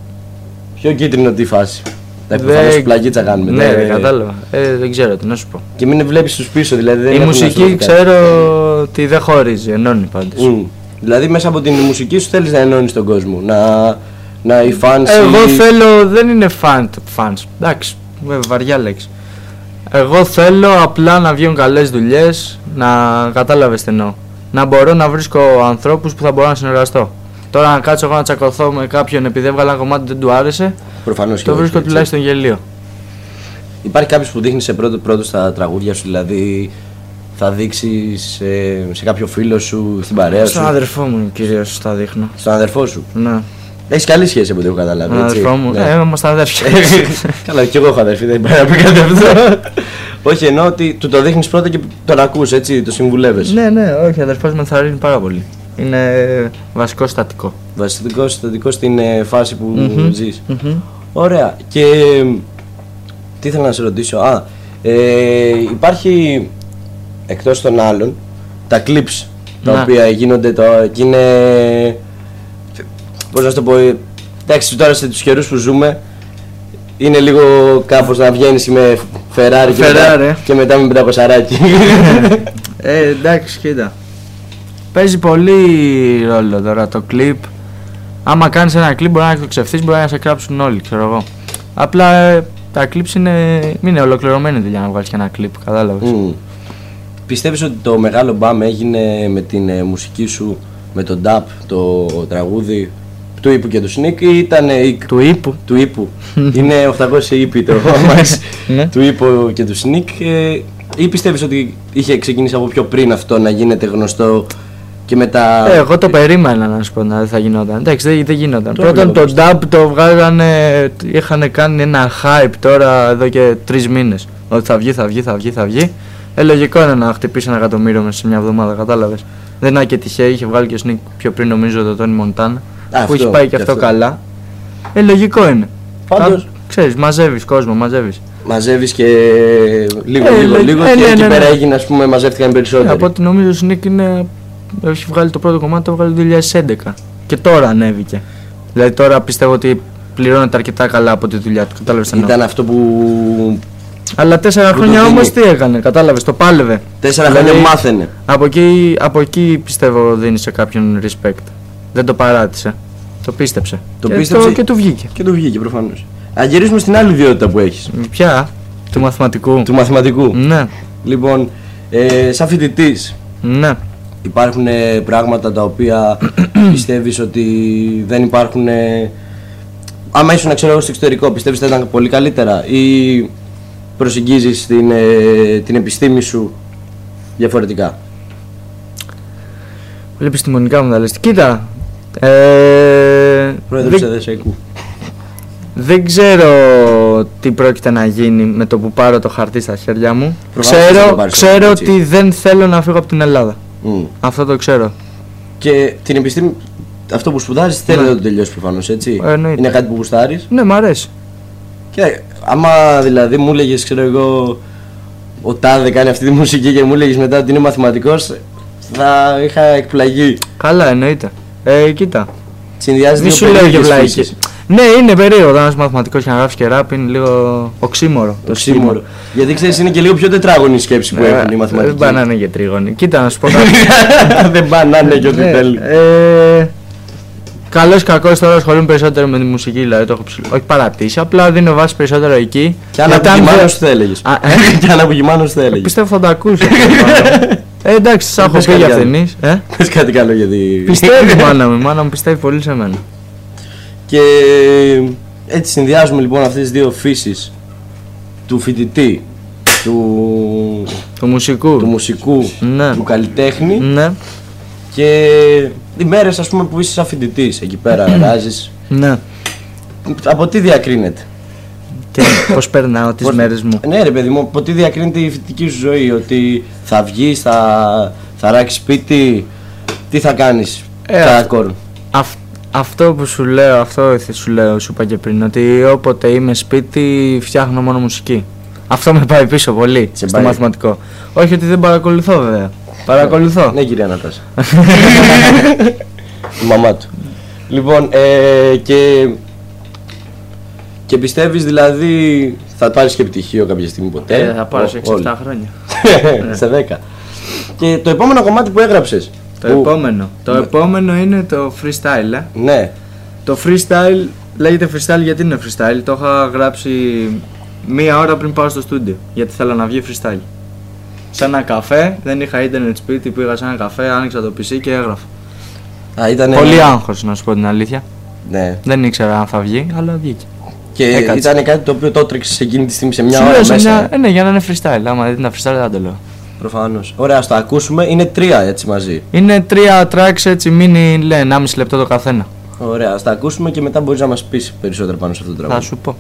Πιο κίτρινο τη φάση. Τα προφανώς Δεν- πλαγίτσα κάνουμε. Ναι, ναι. δεν κατάλαβα. Ε, δεν ξέρω τι να σου πω. Και μην βλέπεις τους πίσω, δηλαδή. Δεν η έχουν να μουσική σου δώσει κάτι. ξέρω ότι δεν χωρίζει, ενώνει πάντως. Μμ. Δηλαδή μέσα από την μουσική σου θέλεις να ενώνεις τον κόσμο. Να, να οι fans. Εγώ οι- θέλω, δεν είναι fan, fans. Εντάξει, ε, βαριά λέξη. Εγώ θέλω απλά να βγουν καλές δουλειές, να κατάλαβες τι εννοώ. Να μπορώ να βρίσκω ανθρώπους που θα μπορώ να συνεργαστώ. Τώρα να κάτσω εγώ να τσακωθώ με κάποιον επειδή έβγαλα ένα κομμάτι που δεν του άρεσε, Προφανώς και το όχι, βρίσκω έτσι. τουλάχιστον γελίο. Υπάρχει κάποιος που δείχνει σε πρώτο πρώτο στα τραγούδια σου, δηλαδή θα δείξει σε, σε κάποιο φίλο σου, στην παρέα σου, Στον αδερφό μου κυρίως τα δείχνω. στον αδερφό σου; Ναι. Έχεις καλή σχέση από ό,τι έχω καταλάβει. Τον έτσι. αδερφό μου. Ναι. Ε, είμαστε αδέρφια. Καλά, και εγώ έχω αδερφή, δεν υπάρχει να πει κάτι αυτό. όχι, εννοώ ότι του το δείχνεις πρώτα και τον ακούς, έτσι, το συμβουλεύεσαι. ναι, ναι, όχι, ο αδερφός με ενθαρρύνει πάρα πολύ. Είναι βασικό στατικό. Βασικό συστατικό στην ε, φάση που Μμμ. ζεις. Μμμ. Ωραία. Και ε, τι ήθελα να σε ρωτήσω. Α, ε, υπάρχει εκτός των άλλων τα clips τα Να. οποία γίνονται το, και είναι. Πώς να σου το πω. ε, Εντάξει, τώρα σε τους καιρούς που ζούμε είναι λίγο κάπως να βγαίνεις με Ferrari και, Ferrari, μετά, ε. και μετά με πεντακοσαράκι. Ε, εντάξει, κοίτα. Παίζει πολύ ρόλο τώρα το κλιπ. Άμα κάνεις ένα κλιπ, μπορεί να εκτοξευτεί, μπορεί να σε κράψουν όλοι, ξέρω εγώ. Απλά ε, τα clips είναι, είναι ολοκληρωμένη δουλειά να βγάλεις και ένα κλιπ, κατάλαβες. Μμ. Πιστεύεις ότι το μεγάλο μπαμ έγινε με την ε, μουσική σου, με τον dub, το τραγούδι του Ήπου και του Σνίκ ή ήταν ε, η- Του ύπου. του Ήπου. είναι 800 Ήπη το αμάξι Ναι. του Ήπου και του Σνίκ ε, ή πιστεύεις ότι είχε ξεκινήσει από πιο πριν αυτό να γίνεται γνωστό και μετά... Ε, εγώ το περίμενα να σου πω να δεν θα γινόταν. Εντάξει, δεν, δεν γινόταν. Το Πρώτον, έβλεπα το dub το βγάλανε, είχαν κάνει ένα hype τώρα εδώ και τρεις μήνες. Ότι θα βγει, θα βγει, θα βγει, θα βγει. Ε, λογικό είναι να χτυπήσει ένα εκατομμύριο μέσα σε μια εβδομάδα, κατάλαβες. Δεν είναι και τυχαίο, είχε βγάλει και ο Sneak πιο πριν νομίζω το Tony Montana. Α, που έχει αυτό, πάει και και αυτό αυτό. καλά. Ε, λογικό είναι. Πάντως- Ξέρεις, μαζεύεις κόσμο, μαζεύεις. Μαζεύεις και λίγο, Ε, λίγο, λο- λίγο ε, και ναι, εκεί ναι, πέρα ναι. έγινε ας πούμε μαζεύτηκαν οι περισσότεροι. από ό,τι νομίζω ο Sneak είναι. Έχει βγάλει το πρώτο κομμάτι, το βγάλει το 2011. Και τώρα ανέβηκε. Δηλαδή τώρα πιστεύω ότι πληρώνεται αρκετά καλά από τη δουλειά του. Κατάλαβες τι εννοώ. Ήταν αυτό που Αλλά τέσσερα Που το χρόνια δίνει. όμως τι έκανε, κατάλαβες, το πάλευε. τέσσερα Δηλαδή, χρόνια μάθαινε. Από εκεί, από εκεί πιστεύω δίνεις σε κάποιον respect. Δεν το παράτησε. Το πίστεψε. Το και, πίστεψε. και του βγήκε. Και το βγήκε προφανώς. Α γυρίσουμε στην άλλη ιδιότητα που έχεις. Ποια; Του μαθηματικού. Του μαθηματικού. Ναι, Λοιπόν, ε, σαν φοιτητής, ναι. υπάρχουν ε, πράγματα τα οποία πιστεύεις ότι δεν υπάρχουν. Ε, άμα ήσουν ξέρω εγώ στο εξωτερικό, πιστεύεις ότι θα ήταν πολύ καλύτερα ή προσεγγίζεις την, ε, την επιστήμη σου διαφορετικά; Πολύ επιστημονικά μου τα λες. Κοίτα, ε, Πρόεδρος ΕΔΣΕΚΟΥ. Δεν ξέρω τι πρόκειται να γίνει με το που πάρω το χαρτί στα χέρια μου. Προφανώς δεν θα το ξέρω πάρεις ξέρω έτσι. ότι δεν θέλω να φύγω από την Ελλάδα. Μμ. Αυτό το ξέρω. Και την επιστήμη, αυτό που σπουδάζεις θέλει Ναι. να το τελειώσει προφανώς, έτσι. Ε, εννοείται. Είναι κάτι που γουστάρεις; Ναι, μ' αρέσει. Και άμα δηλαδή μου έλεγε, ξέρω εγώ, ο Τάδε κάνει αυτή τη μουσική και μου έλεγε μετά ότι είναι μαθηματικός, θα είχα εκπλαγεί. Καλά, εννοείται. Ε, κοίτα. Συνδυάζει Μη δύο σου λέω και περίεργες βλαϊκή. φύσεις. Ναι, είναι περίεργο όταν είσαι μαθηματικός και να γράφει και ράπ είναι λίγο οξύμορο. Το σύμβολο. Γιατί ξέρεις, είναι και λίγο πιο τετράγωνη η σκέψη που Ε, έχουν οι Δεν μαθηματικοί. πάει να είναι και τρίγωνη. Κοίτα να σου πω κάτι. Δεν πάνε να είναι και ό,τι Ναι, θέλει. Ε, Καλός ή κακός τώρα ασχολούμαι περισσότερο με τη μουσική, δηλαδή το έχω ψηλ... Όχι παρατήσει, απλά δίνω βάση περισσότερο εκεί. Και αν Γιατί αν απογυμάνω δεν- σου θα έλεγες. Α, ε; Και αν απογυμάνω σου θα έλεγες. Πιστεύω θα τα ακούσεις. ε, εντάξει, σα έχω Πες πει για κάτι άλλο. αυτήν. Ε; Πες κάτι καλό γιατί. Πιστεύει η μάνα μου, η μάνα μου πιστεύει πολύ σε μένα. Και έτσι συνδυάζουμε λοιπόν αυτές τις δύο φύσεις του φοιτητή, του, Του μουσικού. του μουσικού, Ναι. του καλλιτέχνη Ναι, και οι μέρες ας πούμε που είσαι σαν φοιτητής εκεί πέρα αράζεις. ναι. Από τι διακρίνεται; Και πώς περνάω τις Πώς- μέρες μου; Ναι ρε παιδί μου, από τι διακρίνεται η φοιτητική σου ζωή, ότι θα βγεις, θα, θα ράξεις σπίτι, τι θα κάνεις Ε, κατά αυτό- κόρον; Αυ- αυτό που σου λέω, αυτό θε- σου λέω, σου είπα και πριν, ότι όποτε είμαι σπίτι φτιάχνω μόνο μουσική. Αυτό με πάει πίσω πολύ Σε στο πάει. μαθηματικό. Όχι ότι δεν παρακολουθώ βέβαια. Παρακολουθώ. Ναι κυρία Νατάσα. Η μαμά του. Λοιπόν, ε, και, και πιστεύεις δηλαδή θα πάρεις και πτυχίο κάποια στιγμή ποτέ; Ε, θα πάρω σε Ο- όλοι. 6-7 χρόνια. σε 10. Και το επόμενο κομμάτι που έγραψες. Το που- επόμενο. Το Ναι. επόμενο είναι το freestyle. Ε. Ναι. Το freestyle λέγεται freestyle γιατί είναι freestyle; Το είχα γράψει μία ώρα πριν πάω στο στούντιο. Γιατί θέλω να βγει freestyle. Σε ένα καφέ, δεν είχα ίντερνετ σπίτι, πήγα σε ένα καφέ, άνοιξα το PC και έγραφα. Α, ήταν, Πολύ άγχος να σου πω την αλήθεια. Ναι. Δεν ήξερα αν θα βγει, αλλά βγήκε. Και Έκατσε. ήταν κάτι το οποίο το έτρεξες εκείνη τη στιγμή σε μια Σου ώρα λέω σε μέσα; μια- ε, ναι, για να είναι freestyle. Άμα δεν ήταν freestyle, δεν θα το λέω. Προφανώς. Ωραία, ας το ακούσουμε. Είναι τρία έτσι μαζί. Είναι τρία tracks έτσι, μείνει λέει 1,5 λεπτό το καθένα. Ωραία, ας τα ακούσουμε και μετά μπορείς να μας πεις περισσότερο πάνω σε αυτό το Θα τραγούδι. σου πω.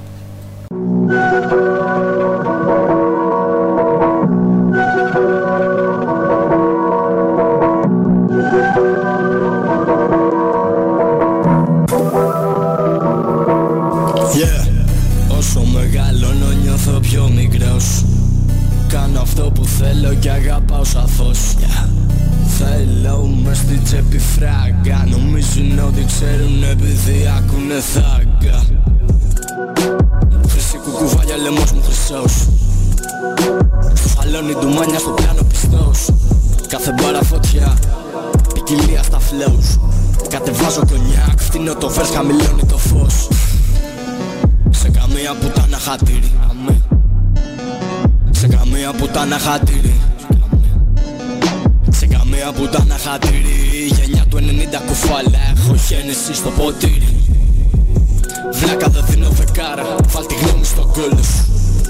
Στην τσέπη φράγκα. Νομίζουν ότι ξέρουν επειδή ακούνε θάγκα Χρυσή κουκουβάλια λαιμός μου χρυσός. Στο σαλόνι του μάνια στο πλάνο πιστός. Κάθε μπάρα φωτιά Ποικιλία στα flows Κατεβάζω κονιάκ Φτύνω το verse χαμηλώνει το φως. Σε καμία πουτάνα χατήρι. Αμέ. Σε καμία πουτάνα χατήρι Σε καμία πουτάνα χατήρι. Η γενιά του 90 κουφάλα. Έχω γέννηση στο ποτήρι. Βλάκα δεν δίνω δεκάρα. Βάλ τη γνώμη στον κόλλο σου.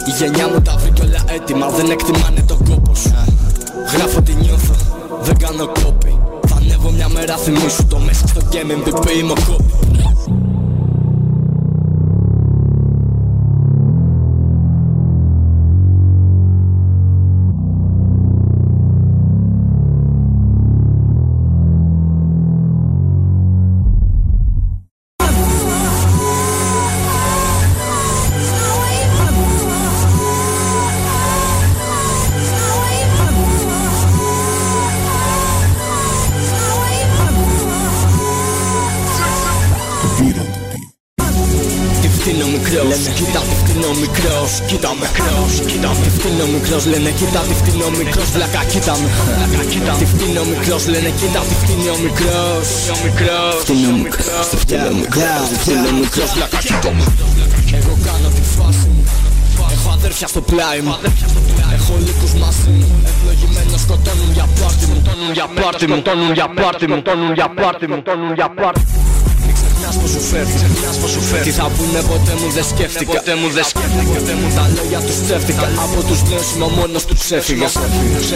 Η γενιά μου τα βρήκε όλα έτοιμα. Δεν εκτιμάνε τον κόπο σου. Γράφω τι νιώθω. Δεν κάνω κόπη Θα ανέβω μια μέρα θυμίσου Το μέσα στο game MVP είμαι ο κόπη τι φτύνω μικρός Κοίτα με. Κρός, κοίτα με. Φτύνω μικρός Λένε κοίτα τι φτύνω μικρός, βλάκα κοίτα με. Βλάκα κοίτα Τι φτύνω μικρός, λένε κοίτα τι φτύνω μικρός. Φτύνω μικρός, τι φτύνω μικρός Τι φτύνω μικρός, βλάκα κοίτα με. Εγώ κάνω τη φάση μου. Έχω αδέρφια στο πλάι μου. Έχω λύκους μαζί μου. Ευλογημένος σκοτώνουν για πάρτι μου. Τόνουν για πάρτι μου. Τόνουν για πάρτι μου. Τόνουν για πάρτι μου. Τόνουν για πάρτι μου. Μην ξεχνάς Ξεχνάς πως σου φέρνει, ξεχνάς πως σου φέρνει. Τι θα πούνε ποτέ μου δεν σκέφτηκα. Ποτέ μου δεν σκέφτηκα. Τα λόγια τους ψεύτηκα. Από τους νέους είμαι ο μόνος που ξέφυγα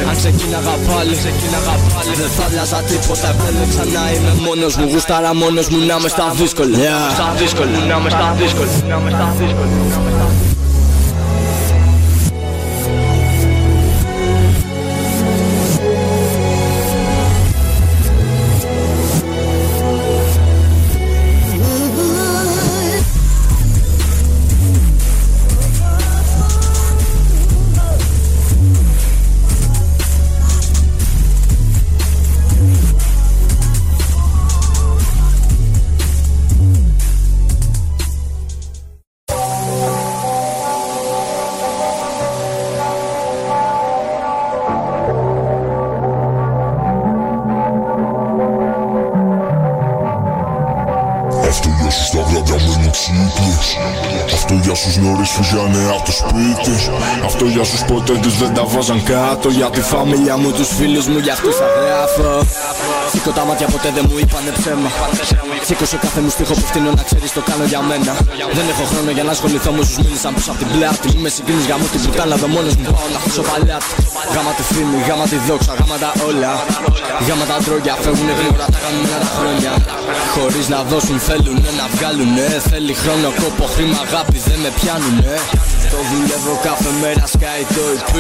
Αν ξεκίναγα πάλι, ξεκίναγα πάλι. Δεν θα άλλαζα τίποτα, δεν ξανά είμαι μόνος μου. Γούσταρα μόνος μου να είμαι στα δύσκολα. Στα δύσκολα, να είμαι στα δύσκολα δεν τα βάζαν κάτω Για τη φαμίλια μου, τους φίλους μου, για αυτούς θα γράφω Σήκω τα μάτια ποτέ δεν μου είπανε ψέμα. Σήκωσε κάθε μου στίχο που φτύνω να ξέρεις το κάνω για μένα. Δεν έχω χρόνο για να ασχοληθώ με όσους μίλησαν πίσω από την πλάτη. Είμαι συγκρίνεις γαμώ την πουτάνα δω μόνος μου πάω να χτίσω παλιάτη Γάμα τη φήμη, γάμα τη δόξα, γάμα τα όλα. Γάμα τα ντρόγια, φεύγουνε γρήγορα τα κάνουμε τα χρόνια. Χωρίς να δώσουν θέλουνε να βγάλουνε. Θέλει χρόνο, κόπο, χρήμα, αγάπη δεν με πιάνουνε Το δουλεύω κάθε μέρα σκάει το EP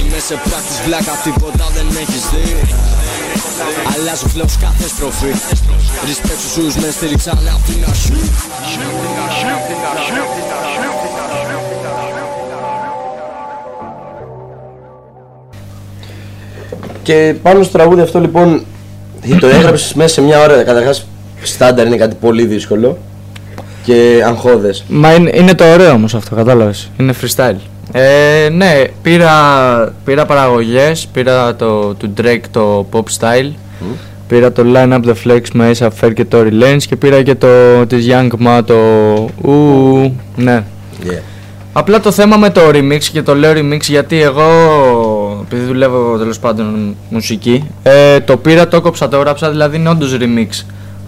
Είμαι σε πράξεις βλάκα τίποτα δεν έχεις δει. Αλλάζω φλέος κάθε στροφή. Respect στους σους μες στήριξαν απ' την αρχή. Και πάνω στο τραγούδι αυτό λοιπόν το έγραψες μέσα σε μια ώρα. Καταρχάς, στάνταρ είναι κάτι πολύ δύσκολο και αγχώδες. Μα είναι, είναι το ωραίο όμως αυτό, κατάλαβες. Είναι freestyle. Ε, ναι, πήρα, πήρα παραγωγές, πήρα το του Drake το pop style, πήρα το Line Up The Flex με Ace Fair και το Relance και πήρα και το της Young Ma το ου, ναι. Yeah. Απλά το θέμα με το remix και το λέω remix γιατί εγώ, επειδή δουλεύω τέλος πάντων μουσική, ε, το πήρα, το κόψα, το έγραψα, δηλαδή είναι όντως remix.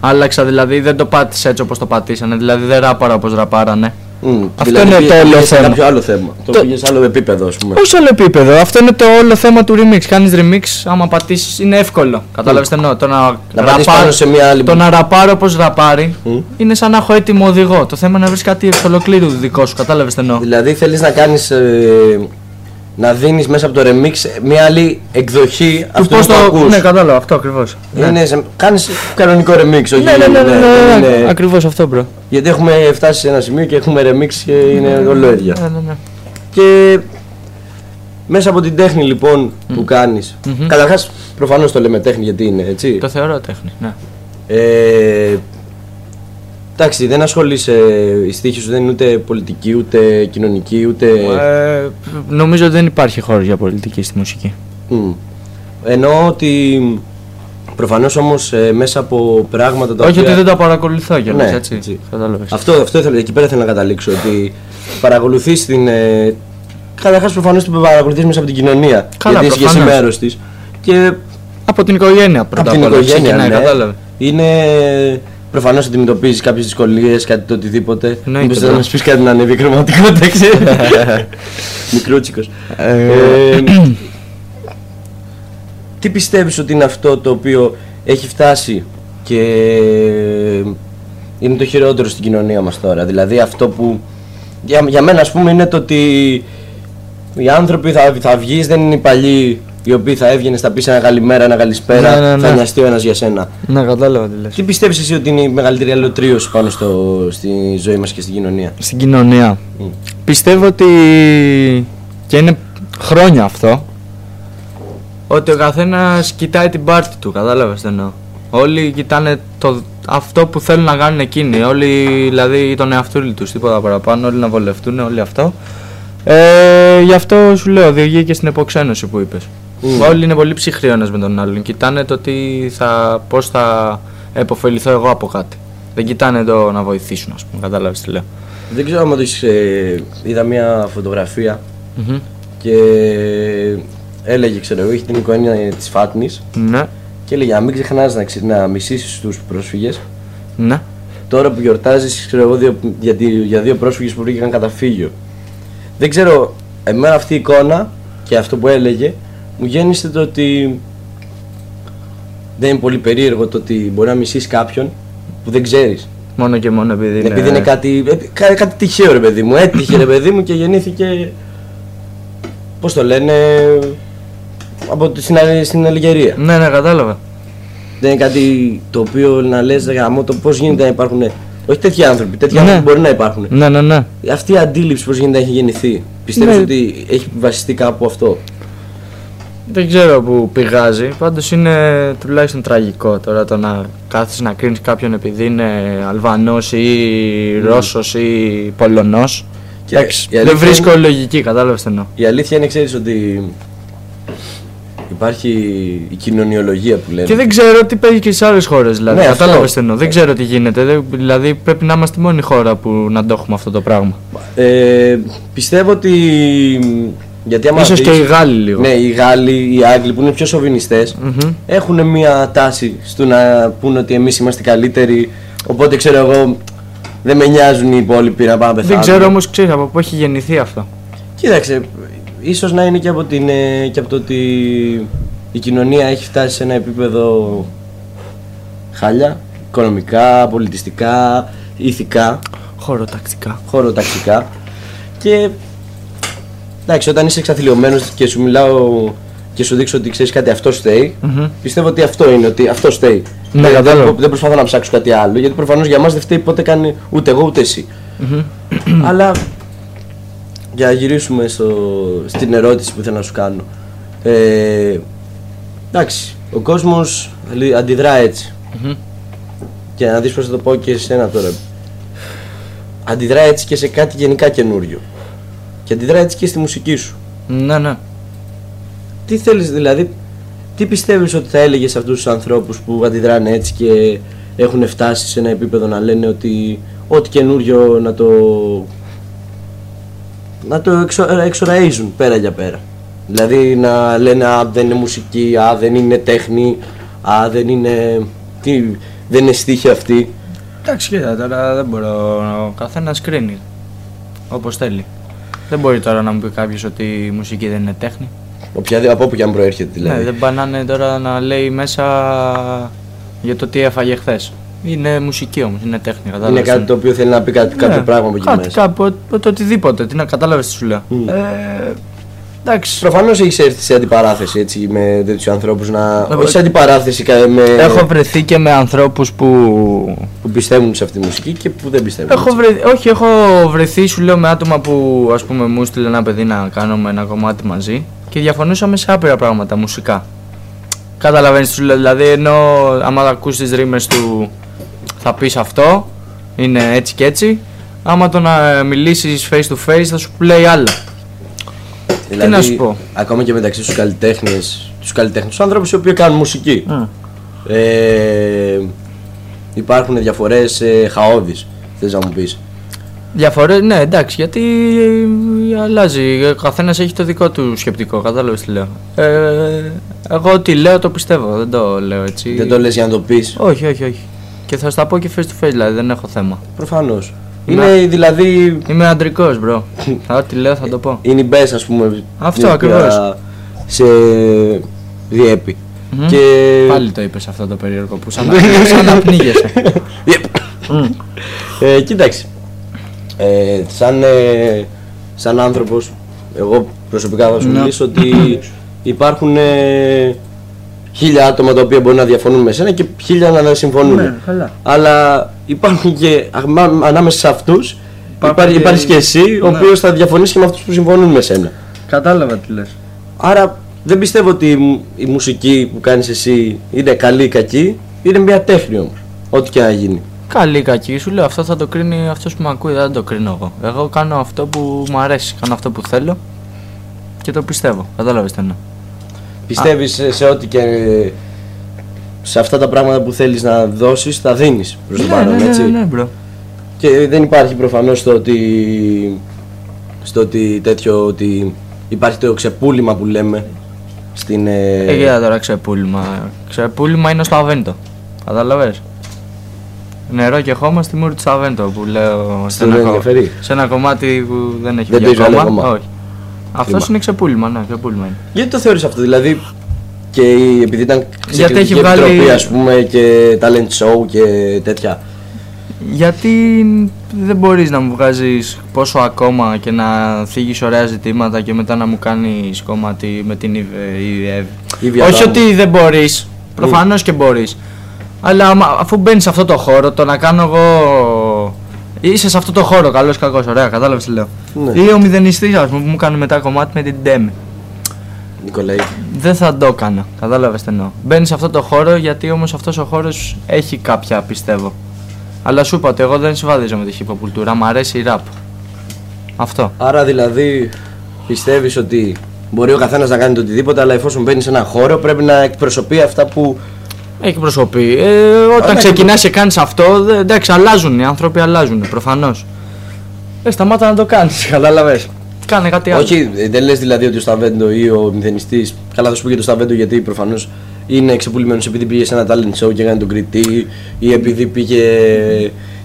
Άλλαξα δηλαδή, δεν το πάτησα έτσι όπως το πατήσανε, δηλαδή δεν ράπαρα όπως ραπάρανε. Μμ, Αυτό δηλαδή είναι το πήγες- όλο πήγες σε θέμα. κάποιο άλλο θέμα. Το, Το- πήγες σε άλλο επίπεδο, ας πούμε. Όχι άλλο επίπεδο, αυτό είναι το όλο θέμα του remix. Κάνεις remix, άμα πατήσεις, είναι εύκολο. Κατάλαβες τι εννοώ. Το να, Να πατήσεις πάνω σε μια άλλη- Το να ραπάρω όπως ραπάρει, Μμ. είναι σαν να έχω έτοιμο οδηγό. Το θέμα είναι να βρεις κάτι εξ ολοκλήρου δικό σου, κατάλαβες τι εννοώ. Δηλαδή θέλεις να κάνεις. Να δίνεις μέσα από το remix μια άλλη εκδοχή Του αυτούς πώς που το... ακούς. Ναι, κατάλαβα, αυτό ακριβώς. Είναι σε... Κάνεις κανονικό remix, όχι Ναι, ναι, ναι, ναι, δεν ναι, ναι, είναι- ακριβώς αυτό, bro. Γιατί έχουμε φτάσει σε ένα σημείο και έχουμε remix και είναι όλο ίδια. Ναι, ναι, ναι. Και μέσα από την τέχνη λοιπόν που κάνεις Μμμ. Καταρχάς προφανώς το λέμε τέχνη γιατί είναι έτσι; Το θεωρώ τέχνη, ναι. ε, Εντάξει δεν ασχολείσαι Η στίχη σου δεν είναι ούτε πολιτική ούτε κοινωνική ούτε Ε, νομίζω ότι δεν υπάρχει χώρος για πολιτική στη μουσική. Μμ. Εννοώ ότι Προφανώς όμως ε, μέσα από πράγματα τα Όχι οποία... ότι δεν τα παρακολουθώ κιόλας, Ναι, έτσι. έτσι. Κατάλαβες. Αυτό, αυτό ήθελα, εκεί πέρα θέλω να καταλήξω. Ότι παρακολουθείς την. Ε, Καταρχάς, προφανώς την παρακολουθείς μέσα από την κοινωνία. Καλά, γιατί είσαι και εσύ προφανώς. μέρος της. Και Από την οικογένεια πρώτα από την απ' όλα, οικογένεια. ξεκινάει, Ναι, κατάλαβες. είναι. Προφανώς αντιμετωπίζεις κάποιες δυσκολίες, κάτι το οτιδήποτε. Εννοείται, Μήπως θες να μπρο. μα πεις κάτι να ανέβει η κρεματικότητα, ξέρεις. Μικρούτσικος. Ε, τι πιστεύεις ότι είναι αυτό το οποίο έχει φτάσει και είναι το χειρότερο στην κοινωνία μας τώρα; Δηλαδή αυτό που για, για μένα ας πούμε είναι το ότι οι άνθρωποι θα, θα βγεις δεν είναι οι παλιοί οι οποίοι θα έβγαινε, θα πεις ένα καλημέρα, ένα καλησπέρα, Ναι, ναι, θα ναι. νοιαστεί ο ένας για σένα. Ναι, κατάλαβα τι λες. Τι πιστεύεις εσύ ότι είναι η μεγαλύτερη αλωτρίωση πάνω στο, στη ζωή μας και στην κοινωνία; Στην κοινωνία. Μμ. Πιστεύω ότι και είναι χρόνια αυτό ότι ο καθένας κοιτάει την πάρτη του, κατάλαβες τι εννοώ. Όλοι κοιτάνε το, αυτό που θέλουν να κάνουν εκείνοι, όλοι δηλαδή τον εαυτού τους, τίποτα παραπάνω, όλοι να βολευτούν, όλοι αυτό. Ε, γι' αυτό σου λέω, οδηγεί και στην εποξένωση που είπες. Μμ. Όλοι είναι πολύ ψυχροί ο ένας με τον άλλον. Κοιτάνε το τι θα, πώς θα επωφεληθώ εγώ από κάτι. Δεν κοιτάνε το να βοηθήσουν, ας πούμε. Κατάλαβες τι λέω. Δεν ξέρω αν το έχεις, ε, είδα μια φωτογραφία Μμμ. και έλεγε, ξέρω εγώ, είχε την εικόνα της Φάτνης Ναι, και έλεγε να μην ξεχνάς να, ξε- να μισήσεις τους πρόσφυγες ναι. τώρα που γιορτάζεις ξέρω εγώ δύο, για, τη- για δύο πρόσφυγες που βρήκαν καταφύγιο. Δεν ξέρω, εμένα αυτή η εικόνα και αυτό που έλεγε μου γέννησε το ότι δεν είναι πολύ περίεργο το ότι μπορεί να μισείς κάποιον που δεν ξέρεις. Μόνο και μόνο επειδή είναι. Επειδή είναι κάτι, ε, κα- κάτι τυχαίο ρε παιδί μου. Έτυχε ρε παιδί μου και γεννήθηκε. Πώς το λένε. Από τη, στην, Αλ- στην Αλγερία. Ναι, ναι, κατάλαβα. Δεν είναι κάτι το οποίο να λες γαμό το πώς γίνεται να υπάρχουν. Όχι τέτοιοι άνθρωποι, τέτοιοι Ναι. άνθρωποι μπορεί να υπάρχουν. Ναι, ναι, ναι. Αυτή η αντίληψη πώς γίνεται να έχει γεννηθεί. Πιστεύεις Ναι. ότι έχει βασιστεί κάπου αυτό; Δεν ξέρω που πηγάζει. Πάντως είναι τουλάχιστον τραγικό τώρα το να κάθεσαι να κρίνεις κάποιον επειδή είναι Αλβανός ή Ρώσος ή Πολωνός. Και Εντάξει, η δεν αλήθεια βρίσκω είναι- λογική, κατάλαβες τι εννοώ. Η αλήθεια είναι, ξέρεις ότι υπάρχει η κοινωνιολογία που λένε. Και δεν ξέρω τι παίζει και στις άλλες χώρες. Δηλαδή, Ναι, κατάλαβες αυτό. τι εννοώ. Δεν ξέρω τι γίνεται. Δεν- δηλαδή, πρέπει να είμαστε η μόνη χώρα που να το έχουμε αυτό το πράγμα. Ε, πιστεύω ότι. Γιατί άμα σω δεις- και οι Γάλλοι λίγο. Ναι, οι Γάλλοι, οι Άγγλοι που είναι πιο σοβινιστές Μμμ. έχουν μια τάση στο να πούνε ότι εμείς είμαστε καλύτεροι. Οπότε ξέρω εγώ, δεν με νοιάζουν οι υπόλοιποι να πάμε να Δεν πεθάνουν. ξέρω όμως, ξέρεις από πού έχει γεννηθεί αυτό. Κοίταξε, ίσως να είναι και από, την, ε, και από το ότι η κοινωνία έχει φτάσει σε ένα επίπεδο χάλια, οικονομικά, πολιτιστικά, ηθικά, Χωροτακτικά. χωροταξικά και εντάξει, όταν είσαι εξαθλιωμένος και σου μιλάω και σου δείξω ότι ξέρεις κάτι, αυτό στέει. Μμμ. Πιστεύω ότι αυτό είναι, ότι αυτό στέει. Ναι, δεν, κατάλαβα. δεν, δεν προσπαθώ να ψάξω κάτι άλλο, γιατί προφανώς για μας δεν φταίει ποτέ καν ούτε εγώ ούτε εσύ. Αλλά για να γυρίσουμε στο, στην ερώτηση που θέλω να σου κάνω. Ε, εντάξει, ο κόσμος λι- αντιδρά έτσι. Μμμ. Και να δεις πώς θα το πω και σε σένα τώρα. Αντιδρά έτσι και σε κάτι γενικά καινούριο. Και αντιδρά έτσι και στη μουσική σου. Ναι, ναι. Τι θέλεις δηλαδή, τι πιστεύεις ότι θα έλεγες σε αυτούς τους ανθρώπους που αντιδράνε έτσι και έχουν φτάσει σε ένα επίπεδο να λένε ότι ό,τι καινούριο να το να το εξο, εξοραίζουν πέρα για πέρα. Δηλαδή να λένε α δεν είναι μουσική, α δεν είναι τέχνη, α δεν είναι, τι, δεν είναι στίχη αυτή. Εντάξει, κοίτα, τώρα δεν μπορώ. Ο καθένας κρίνει όπως θέλει. Δεν μπορεί τώρα να μου πει κάποιος ότι η μουσική δεν είναι τέχνη. Οποιαδήποτε από όπου και αν προέρχεται δηλαδή. Ναι, δεν πάνε να είναι τώρα να λέει μέσα για το τι έφαγε χθες. Είναι μουσική όμως, είναι τέχνη. είναι κατάλαβες κάτι τι το οποίο θέλει να πει κάτι, κάποιο Ναι, πράγμα από εκεί κάτι, μέσα. Κάπου, το οτιδήποτε. Τι να κατάλαβες τι σου λέω. Μμ. Ε, εντάξει. Προφανώς έχεις έρθει σε αντιπαράθεση έτσι, με τέτοιους ανθρώπους να. Ε, Όχι σε αντιπαράθεση κα- με. Έχω βρεθεί και με ανθρώπους που. που πιστεύουν σε αυτή τη μουσική και που δεν πιστεύουν. Έχω έτσι. βρεθεί, όχι, έχω βρεθεί, σου λέω, με άτομα που ας πούμε μου στείλε ένα παιδί να κάνουμε ένα κομμάτι μαζί και διαφωνούσαμε σε άπειρα πράγματα μουσικά. Καταλαβαίνεις, σου λέω, δηλαδή ενώ άμα ακούσει τις ρήμες του θα πεις αυτό, είναι έτσι και έτσι, άμα το να μιλήσεις face to face θα σου λέει άλλα. Δηλαδή, να σου πω; Ακόμα και μεταξύ στου καλλιτέχνες, τους καλλιτέχνε, τους άνθρωπους οι οποίοι κάνουν μουσική. Ε, υπάρχουν διαφορές ε, χαόδει. Θες να μου πεις. Διαφορέ, ναι, εντάξει, γιατί ε, αλλάζει. Ο καθένας έχει το δικό του σκεπτικό. Κατάλαβες τι λέω. Ε, εγώ ό,τι λέω το πιστεύω, δεν το λέω έτσι. Δεν το λες για να το πεις. Όχι, όχι, όχι. Και θα στα πω και face to face, δηλαδή δεν έχω θέμα. Προφανώς. Να. Είναι δηλαδή. Είμαι αντρικός, bro. Ό,τι λέω θα το πω. Είναι η μπες, ας πούμε. Αυτό η οποία ακριβώς. Σε διέπει. Μμμ. Και. Πάλι το είπες αυτό το περίεργο που σαν να, σαν να πνίγεσαι. Yep. ε, κοίταξε. Ε, σαν, ε, σαν άνθρωπος, εγώ προσωπικά θα σου Ναι. μιλήσω ότι υπάρχουν ε, χίλια άτομα τα οποία μπορεί να διαφωνούν με σένα και χίλια να δεν συμφωνούν. Ναι, καλά. Αλλά υπάρχουν και αγμα- ανάμεσα σε αυτούς Υπάρχουν υπάρχει, και- υπάρχεις και εσύ, ο Ναι. οποίος θα διαφωνήσει και με αυτούς που συμφωνούν με σένα. Κατάλαβα τι λες. Άρα δεν πιστεύω ότι η, μου- η μουσική που κάνεις εσύ είναι καλή ή κακή, είναι μια τέχνη όμως, ό,τι και να γίνει. Καλή ή κακή, σου λέω αυτό θα το κρίνει αυτός που με ακούει, δεν το κρίνω εγώ. Εγώ κάνω αυτό που μου αρέσει, κάνω αυτό που θέλω και το πιστεύω. Κατάλαβες τι εννοώ. Πιστεύεις σε, σε ό,τι και σε αυτά τα πράγματα που θέλεις να δώσεις, τα δίνεις προς το παρόν, έτσι; ναι, ναι, bro. Και δεν υπάρχει προφανώς το ότι, στο ότι τέτοιο, ότι υπάρχει το ξεπούλημα που λέμε στην... ε, Ε, κοίτα τώρα ξεπούλημα. Ξεπούλημα είναι στο Αβέντο. Κατάλαβε. Νερό και χώμα στη μούρη του Σαβέντο που λέω σε δεν ένα, κο- ενδιαφέρει; σε ένα κομμάτι που δεν έχει Δεν βγει το βγάλε ακόμα. ακόμα. Όχι. Αυτός Κρίμα. είναι ξεπούλημα, ναι, ξεπούλημα είναι. Γιατί το θεωρείς αυτό, δηλαδή και η- επειδή ήταν Γιατί έχει ξεκριτική βγάλει- επιτροπή ας πούμε και talent show και τέτοια. Γιατί δεν μπορείς να μου βγάζεις πόσο ακόμα και να θίγεις ωραία ζητήματα και μετά να μου κάνεις κομμάτι με την Ιβε- η Εύη. Η Βια Όχι Γάμου. ότι δεν μπορείς, προφανώς και μπορείς. Αλλά άμα- αφού μπαίνεις σε αυτό το χώρο, το να κάνω εγώ... Είσαι σε αυτό το χώρο, καλός κακός, ωραία, κατάλαβες τι λέω. Ναι. Ή ο μηδενιστής, ας πούμε, που μου κάνει μετά κομμάτι με την Ντέμι. Νικολαίδη. Δεν θα το έκανα, κατάλαβες τι εννοώ. Μπαίνεις σε αυτό το χώρο γιατί όμως αυτός ο χώρος έχει κάποια πιστεύω. Αλλά σου είπα ότι εγώ δεν συμβαδίζω με τη hip hop κουλτούρα, μου αρέσει η rap. Αυτό. Άρα δηλαδή πιστεύεις ότι μπορεί ο καθένας να κάνει το οτιδήποτε αλλά εφόσον μπαίνεις σε ένα χώρο πρέπει να εκπροσωπεί αυτά που Έχει προσωπεί. Ε, όταν ναι, ξεκινάς και κάνεις αυτό, δε- εντάξει, αλλάζουν οι άνθρωποι, αλλάζουν προφανώς. Ε, σταμάτα να το κάνεις, κατάλαβε. Κάνε κάτι άλλο. Όχι, ε, δεν λες δηλαδή ότι ο Σταβέντο ή ο μηδενιστής Καλά θα σου πω για το Σταβέντο γιατί προφανώς είναι ξεπουλημένος επειδή πήγε σε ένα talent show και έκανε τον κριτή ή επειδή πήγε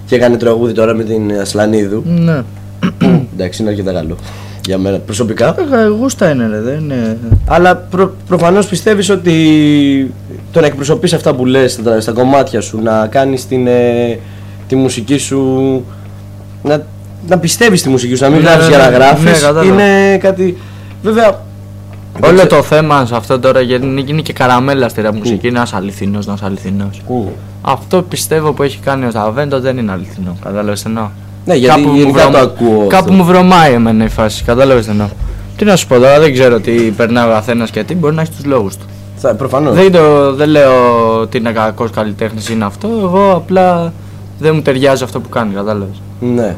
και έκανε τραγούδι τώρα με την Ασλανίδου Ναι. που εντάξει είναι αρκετά καλό για μένα προσωπικά Ε, Γούστα είναι, ρε, δεν είναι. αλλά προ, προφανώς πιστεύεις ότι το να εκπροσωπείς αυτά που λες στα, στα κομμάτια σου να κάνεις την, ε, τη μουσική σου να, να πιστεύεις τη μουσική σου, να μην Ναι, γράφεις ναι, για να ναι, γράφεις ναι, κατάλαβα. είναι κάτι βέβαια δεν Όλο ξέρω- το θέμα σε αυτό τώρα γιατί είναι- είναι και καραμέλα στη rap μουσική, είναι ένας αληθινός, ένας αληθινός. Μμ. Αυτό πιστεύω που έχει κάνει ο Σταβέντο δεν είναι αληθινό. Κατάλαβες εννοώ. Ναι, γιατί μου γενικά βρωμα- το ακούω Κάπου αυτό. μου βρωμάει εμένα η φάση. Κατάλαβες εννοώ. Τι να σου πω τώρα, δεν ξέρω τι περνάει ο καθένας και τι, μπορεί να έχει τους λόγους του. Θα, προφανώς. Δεν, το, δεν λέω ότι είναι κακός καλλιτέχνης είναι αυτό. Εγώ απλά δεν μου ταιριάζει αυτό που κάνει, κατάλαβες. Ναι.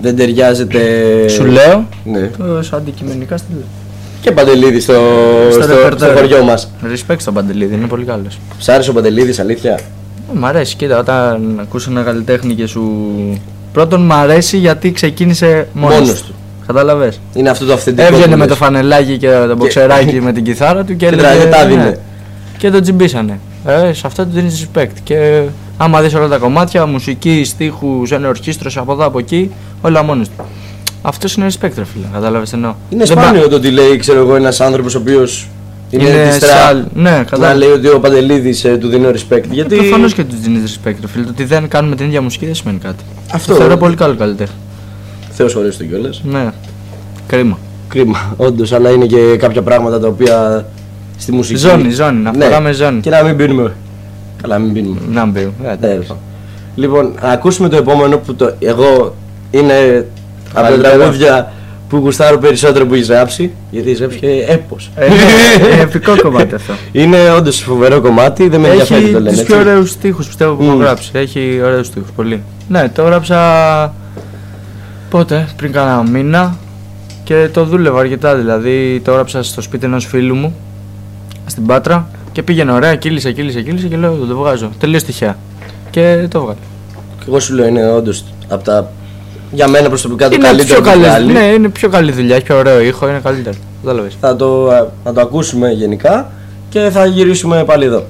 Δεν ταιριάζεται. Σου λέω; Ναι. Το σου αντικειμενικά στη λέω. Και Παντελίδη στο, στο, στο, ρεπερτόριο. χωριό μας. Respect στον Παντελίδη, είναι πολύ καλός. Σ' άρεσε ο Παντελίδης, αλήθεια; Ε, Μ' αρέσει, κοίτα, όταν ακούσει ένα καλλιτέχνη και σου. Πρώτον, μ' αρέσει γιατί ξεκίνησε μόνος Μόνος του. Κατάλαβε. Είναι αυτό το αυθεντικό. Έβγαινε που με λες. το φανελάκι και το μποξεράκι με την κιθάρα του και Και έλεγε. τραγε- τα ναι. δίνε. Και το τζιμπήσανε. Ε, σε αυτό του δίνεις respect. Και άμα δεις όλα τα κομμάτια, μουσική, στίχους, ένα ορχήστρος από εδώ από εκεί, όλα μόνο του. Αυτός είναι respect, ρε φίλε. Κατάλαβε εννοώ. Είναι Δεν σπάνιο πά- το ότι λέει, ξέρω εγώ, ένας άνθρωπος ο οποίος είναι, Είναι της σε τραπ, άλλη- ναι, να κατάλαβα. λέει ότι ο Παντελίδη του δίνει respect. Γιατί. Προφανώς και τους δίνεις respect, ρε φίλε. Το ότι δεν κάνουμε την ίδια μουσική δεν σημαίνει κάτι. Αυτό. Το θεωρώ πολύ καλό καλλιτέχνη. Θεός ωραίο το κιόλας. Ναι. Κρίμα. Κρίμα, όντως, αλλά είναι και κάποια πράγματα τα οποία στη μουσική. Ζώνη, ζώνη, να Ναι. φοράμε ζώνη. Και να μην πίνουμε. Καλά, μην πίνουμε. Να μπει. Ε, Τέλος. Λοιπόν, να ακούσουμε το επόμενο που το, εγώ είναι από τα Καλύτερο. τραγούδια που γουστάρω περισσότερο που έχεις γράψει. Γιατί έχεις γράψει και έπος. Ε, ναι, είναι επικό κομμάτι αυτό. είναι όντως φοβερό κομμάτι, δεν με ενδιαφέρει Έχει το λένε τους έτσι. πιο ωραίους στίχους πιστεύω που έχω Μμμ. γράψει. Έχει ωραίους στίχους πολύ. Ναι, το έγραψα. Πότε, πριν κάνα μήνα και το δούλευα αρκετά. Δηλαδή το έγραψα στο σπίτι ενός φίλου μου στην Πάτρα και πήγαινε ωραία, κύλησε, κύλησε, κύλησε και λέω το, το βγάζω. Τελείως τυχαία. Και το βγάλω. Και εγώ σου λέω είναι όντως από τα. Για μένα προσωπικά το Είναι καλύτερο πιο που καλή, βγάλει. ναι, είναι πιο καλή δουλειά, έχει πιο ωραίο ήχο, είναι καλύτερο. Κατάλαβες. Θα το, α, θα το ακούσουμε γενικά και θα γυρίσουμε πάλι εδώ.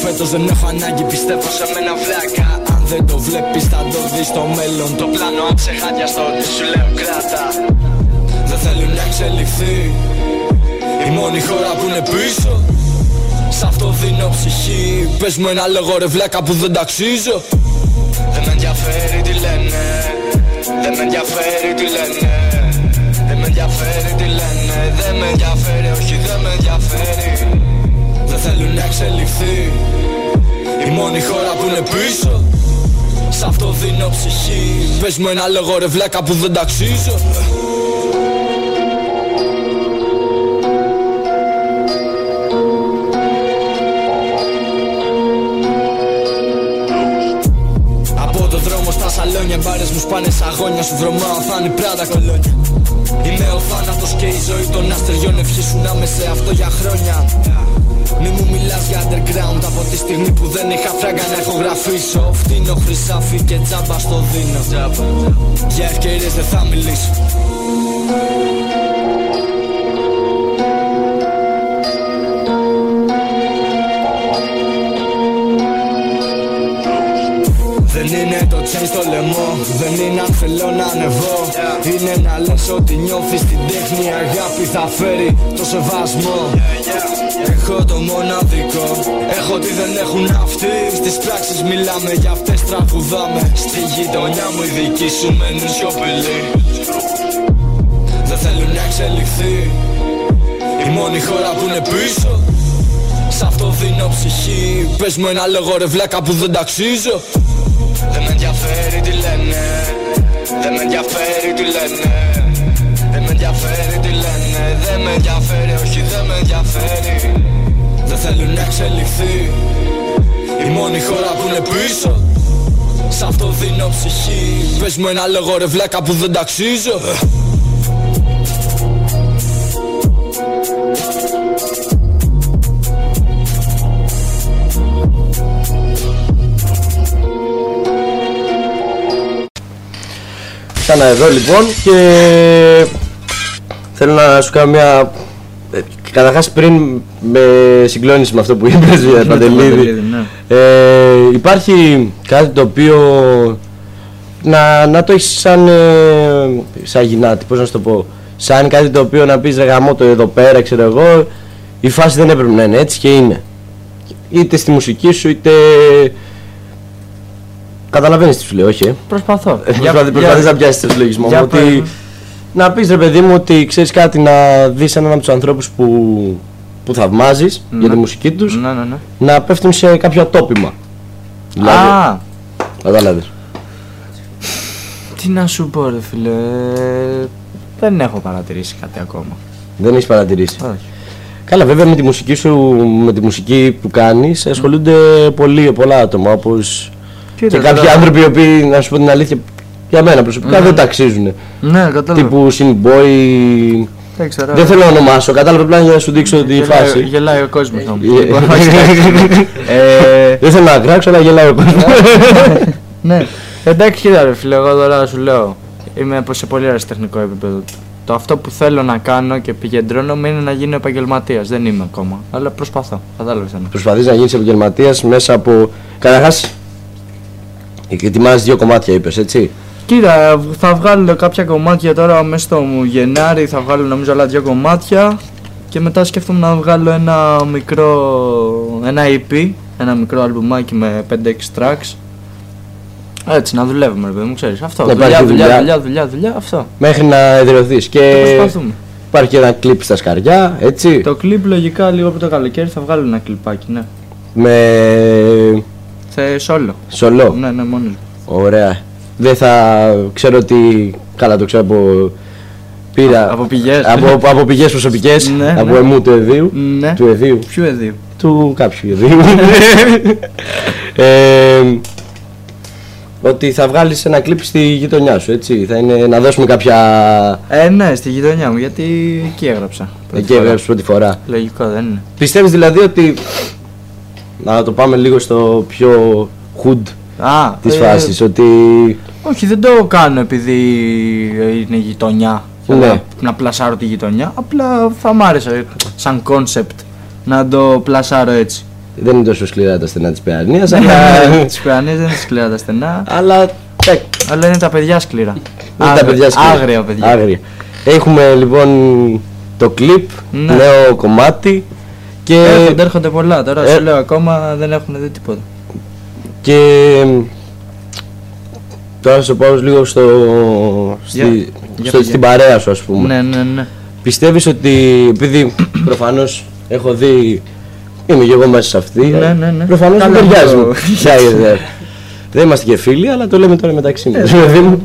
Τους πάρω από φέτος Δεν έχω ανάγκη, πιστεύω σε μένα βλάκα. Αν δεν το βλέπεις θα το δεις στο μέλλον. Το πλάνο άψε χάδια στο ότι σου λέω κράτα. Δεν θέλουν να εξελιχθεί. Η μόνη χώρα που είναι πίσω. Σ' αυτό δίνω ψυχή. Πες μου ένα λόγο ρε βλάκα που δεν ταξίζω. Δεν με ενδιαφέρει τι λένε. Δεν με ενδιαφέρει τι λένε. Δεν με ενδιαφέρει τι λένε. Δεν με ενδιαφέρει όχι δεν με ενδιαφέρει Δεν θέλουν να εξελιχθεί. Η μόνη χώρα που είναι πίσω. Σ' αυτό δίνω ψυχή. Πες μου ένα λόγο ρε βλάκα που δεν ταξίζω. Από το δρόμο στα σαλόνια Μπάρες μου σπάνε σαν αγώνια Σου βρωμάω θα είναι πράτα κολόνια. Είμαι ο θάνατος και η ζωή των αστεριών Ευχή σου να είμαι σε αυτό για χρόνια Μη μου μιλάς για underground. Από τη στιγμή που δεν είχα φράγκα να έχω γραφήσω Φτύνω χρυσάφι και τζάμπα στο δίνω. Για ευκαιρίες δεν θα μιλήσω. Δεν είναι το chain στο λαιμό. Δεν είναι αν θέλω να ανεβώ. Είναι να λες ότι νιώθεις την τέχνη. Αγάπη θα φέρει το σεβασμό Έχω το μοναδικό. Έχω τι δεν έχουν αυτοί. Στις πράξεις μιλάμε για αυτές τραγουδάμε. Στη γειτονιά μου οι δικοί σου μένουν σιωπηλοί. Δεν θέλουν να εξελιχθεί. Η μόνη χώρα που είναι πίσω. Σ' αυτό δίνω ψυχή. Πες μου ένα λόγο ρε βλάκα που δεν ταξίζω. Δεν με ενδιαφέρει τι λένε. Δεν με ενδιαφέρει τι λένε. Δεν με ενδιαφέρει τι λένε. Δεν με ενδιαφέρει όχι δεν με ενδιαφέρει. Δεν θέλουν να εξελιχθεί. Η μόνη χώρα που είναι πίσω. Σ' αυτό δίνω ψυχή. Πες μου ένα λόγο ρε βλάκα που δεν ταξίζω. Ξανά εδώ λοιπόν και θέλω να σου κάνω μια... ε, Καταρχάς πριν με συγκλώνεις με αυτό που είπες για Παντελίδη Παντελίδη, ναι. ε, Υπάρχει κάτι το οποίο να, να το έχεις σαν, ε, σαν γυνάτη, πώς να σου το πω Σαν κάτι το οποίο να πεις ρε γαμώ το εδώ πέρα ξέρω εγώ Η φάση δεν έπρεπε να είναι έτσι και είναι Είτε στη μουσική σου είτε... Καταλαβαίνεις τι σου λέω, όχι ε; Προσπαθώ. Προσπαθείς, προσπαθείς να πιάσεις το συλλογισμό μου για ότι πες μου. Να πεις ρε παιδί μου ότι ξέρεις κάτι να δεις έναν από τους ανθρώπους που, που θαυμάζεις για τη Ναι. μουσική τους Ναι, ναι, ναι. να πέφτουν σε κάποιο ατόπιμα. Δηλαδή, Α, κατάλαβες. τι να σου πω ρε φίλε. Δεν έχω παρατηρήσει κάτι ακόμα. Δεν έχεις παρατηρήσει. Όχι. Καλά, βέβαια με τη μουσική σου, με τη μουσική που κάνεις ασχολούνται πολύ, πολλά άτομα όπως Κοίτα, και κάποιοι τώρα- άνθρωποι οι οποίοι, να σου πω την αλήθεια, για μένα προσωπικά Ναι. δεν τα αξίζουν. Ναι, κατάλαβα. Τύπου Boy. Δεν ξέρω. Δεν θέλω να ονομάσω, κατάλαβα απλά για να σου δείξω τη Γελάει- φάση. Γελάει ο κόσμος θα μου πει. Ε, Ε, Δεν θέλω να κράξω, αλλά γελάει ο κόσμος. Ναι. Εντάξει, κοίτα ρε φίλε, εγώ τώρα σου λέω. Είμαι σε πολύ αριστεχνικό επίπεδο. Το αυτό που θέλω να κάνω και επικεντρώνομαι είναι να γίνω επαγγελματία. Δεν είμαι ακόμα. Αλλά προσπαθώ. Κατάλαβε ένα. Προσπαθείς να γίνεις επαγγελματίας μέσα από... Καταρχάς, ετοιμάζεις δύο κομμάτια είπες, έτσι. Κοίτα, θα βγάλω κάποια κομμάτια τώρα μέσα στο Γενάρη. Θα βγάλω νομίζω άλλα δύο κομμάτια. Και μετά σκέφτομαι να βγάλω ένα μικρό. ένα EP. Ένα μικρό αλμπουμάκι με 5-6 tracks. Έτσι, να δουλεύουμε, ρε παιδί μου, ξέρεις. Αυτό. Να δουλειά, υπάρχει δουλειά, δουλειά. δουλειά, δουλειά, δουλειά, αυτό. Μέχρι να εδραιωθείς. Το Και προσπαθούμε. υπάρχει και ένα κλιπ στα σκαριά, έτσι. Το κλιπ λογικά λίγο πριν το καλοκαίρι θα βγάλω ένα κλιπάκι, ναι. Με Σε σόλο. σολό. Ναι, ναι, μόνος μου. Ωραία. Δεν θα ξέρω ότι. Καλά, το ξέρω από. Πήρα. Από πηγές. Από, από πηγές προσωπικές. Ναι, από ναι. εμού του εδίου. Ναι. Του εδίου. Ποιο εδίου; Του κάποιου εδίου. ε, ότι θα βγάλεις ένα κλιπ στη γειτονιά σου, έτσι. Θα είναι να δώσουμε κάποια. Ε, ναι, στη γειτονιά μου, γιατί εκεί έγραψα. πρώτη Εκεί φορά. έγραψες πρώτη φορά. Λογικό δεν είναι. Πιστεύεις δηλαδή ότι. Να το πάμε λίγο στο πιο hood Α, της ε, φάσης. Ότι. Όχι, δεν το κάνω επειδή είναι γειτονιά. Ναι. Να, να πλασάρω τη γειτονιά. Απλά θα μ' άρεσε σαν concept να το πλασάρω έτσι. Δεν είναι τόσο σκληρά τα στενά της Παιανίας, αλλά. Τι Ουκρανίε δεν είναι σκληρά τα στενά, αλλά. ε, αλλά είναι τα παιδιά σκληρά. Είναι τα παιδιά σκληρά. Άγρια παιδιά. Άγρια. Έχουμε λοιπόν το κλιπ, Ναι. νέο κομμάτι Και, Έρχονται, έρχονται πολλά. Τώρα Ε, σου λέω ακόμα δεν έχουν δει τίποτα. Και τώρα να σε πάω λίγο στο, στη, Για- για στο- πήγε. στην παρέα σου ας πούμε. Ναι, ναι, ναι. Πιστεύεις ότι επειδή προφανώς έχω δει, είμαι και εγώ μέσα σε αυτή, Ναι, ναι, ναι. προφανώς δεν Καλά, ταιριάζει. το- Ποια ιδέα. Δεν είμαστε και φίλοι, αλλά το λέμε τώρα μεταξύ Ε, μας. παιδί μου.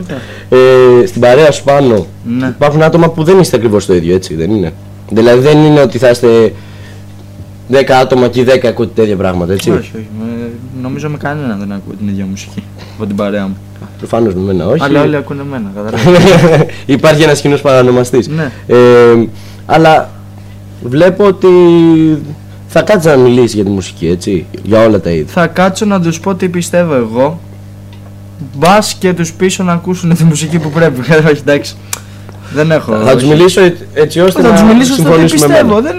Ε, στην παρέα σου πάνω Ναι. υπάρχουν άτομα που δεν είστε ακριβώς το ίδιο, έτσι, δεν είναι; Δηλαδή δεν είναι ότι θα είστε 10 άτομα και οι 10 ακούτε τέτοια πράγματα, έτσι. Όχι, όχι. Με, νομίζω με κανέναν δεν ακούω την ίδια μουσική από την παρέα μου. Προφανώς με μένα όχι. Αλλά όλοι ακούνε εμένα, καταλαβαίνεις. Υπάρχει ένας κοινός παρανομαστής. Ναι. Ε, αλλά βλέπω ότι θα κάτσει να μιλήσει για τη μουσική, έτσι, για όλα τα είδη. θα κάτσω να τους πω τι πιστεύω εγώ. Μπας και τους πείσω να ακούσουν τη μουσική που πρέπει. όχι, εντάξει. Δεν έχω. Θα τους όχι. μιλήσω ε- έτσι ώστε Θα να τους μιλήσω στο τι συμφωνήσουμε με πιστεύω. μένα. Δεν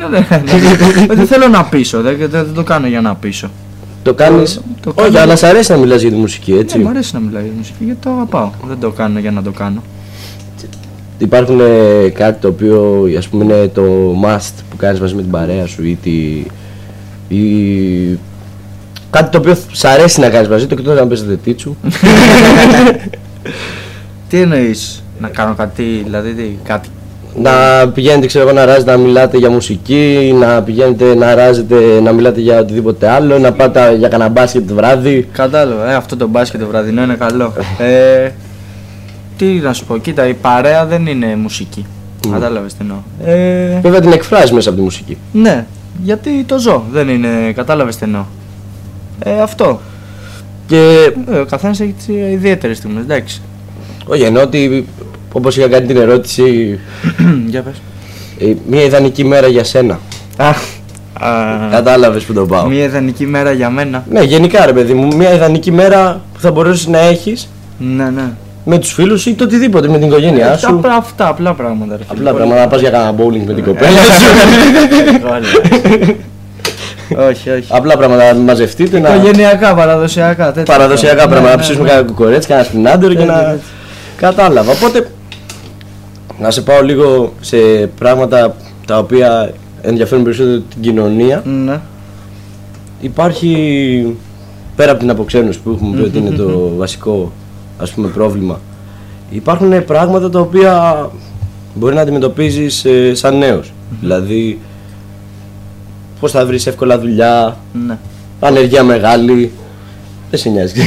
είναι. Δεν θέλω να πείσω. Δεν, δεν, δεν το κάνω για να πείσω. Το κάνεις... το Όχι, κάνω- αλλά σ' αρέσει να μιλάς για τη μουσική, έτσι. Ναι, μου αρέσει να μιλάω για μουσική γιατί το αγαπάω. Δεν το κάνω για να το κάνω. Υπάρχουν ε, κάτι το οποίο ας πούμε είναι το must που κάνεις μαζί με την παρέα σου ή, τη, ή κάτι το οποίο σ' αρέσει να κάνεις μαζί του εκτός να παίζετε τίτσου. Τι εννοείς; Να κάνω κάτι, δηλαδή τι, κάτι. να πηγαίνετε ξέρω εγώ να ράζετε να μιλάτε για μουσική, να πηγαίνετε να ράζετε να μιλάτε για οτιδήποτε άλλο, να πάτε για κανένα μπάσκετ το βράδυ. Κατάλαβα, ε, αυτό το μπάσκετ το βραδινό είναι καλό. Ε, τι να σου πω, κοίτα, η παρέα δεν είναι μουσική. Mm. Κατάλαβες τι εννοώ. Ε, Βέβαια την εκφράζεις μέσα από τη μουσική. ναι, γιατί το ζω, δεν είναι, κατάλαβες τι εννοώ. Ε, αυτό. Και Ε, ο καθένας έχει τις ιδιαίτερες στιγμές, εντάξει. όχι εννοώ ότι όπως είχα κάνει την ερώτηση Για πες. ε, μια ιδανική μέρα για σένα. Α, Κατάλαβες που το πάω. μια ιδανική μέρα για μένα. Ναι, γενικά ρε παιδί μου, μια ιδανική μέρα που θα μπορέσει να έχεις Ναι, ναι. με τους φίλους ή το οτιδήποτε, με την οικογένειά Ε, σου. Απλά αυτά, απλά πράγματα. Ρε, φίλε. Απλά Πολύ πράγματα να πας για κανένα bowling με την Ε, κοπέλα σου. Όλα. όχι, όχι. Απλά πράγματα να μαζευτείτε, να Οικογενειακά, παραδοσιακά. τέτοια παραδοσιακά πράγματα. πράγματα, Ναι, να ναι, ψήσουμε ναι. κανένα κουκορέτσι, κανένα σπινάντερ και Έτσι, να... έτσι. Κατάλαβα. Οπότε, να σε πάω λίγο σε πράγματα τα οποία ενδιαφέρουν περισσότερο την κοινωνία. Ναι. Υπάρχει, πέρα από την αποξένωση που έχουμε πει ότι είναι το βασικό ας πούμε πρόβλημα, υπάρχουν πράγματα τα οποία μπορεί να αντιμετωπίζεις ε, σαν νέος. Δηλαδή, πώς θα βρεις εύκολα δουλειά, Ναι. ανεργία μεγάλη, δεν σε νοιάζει.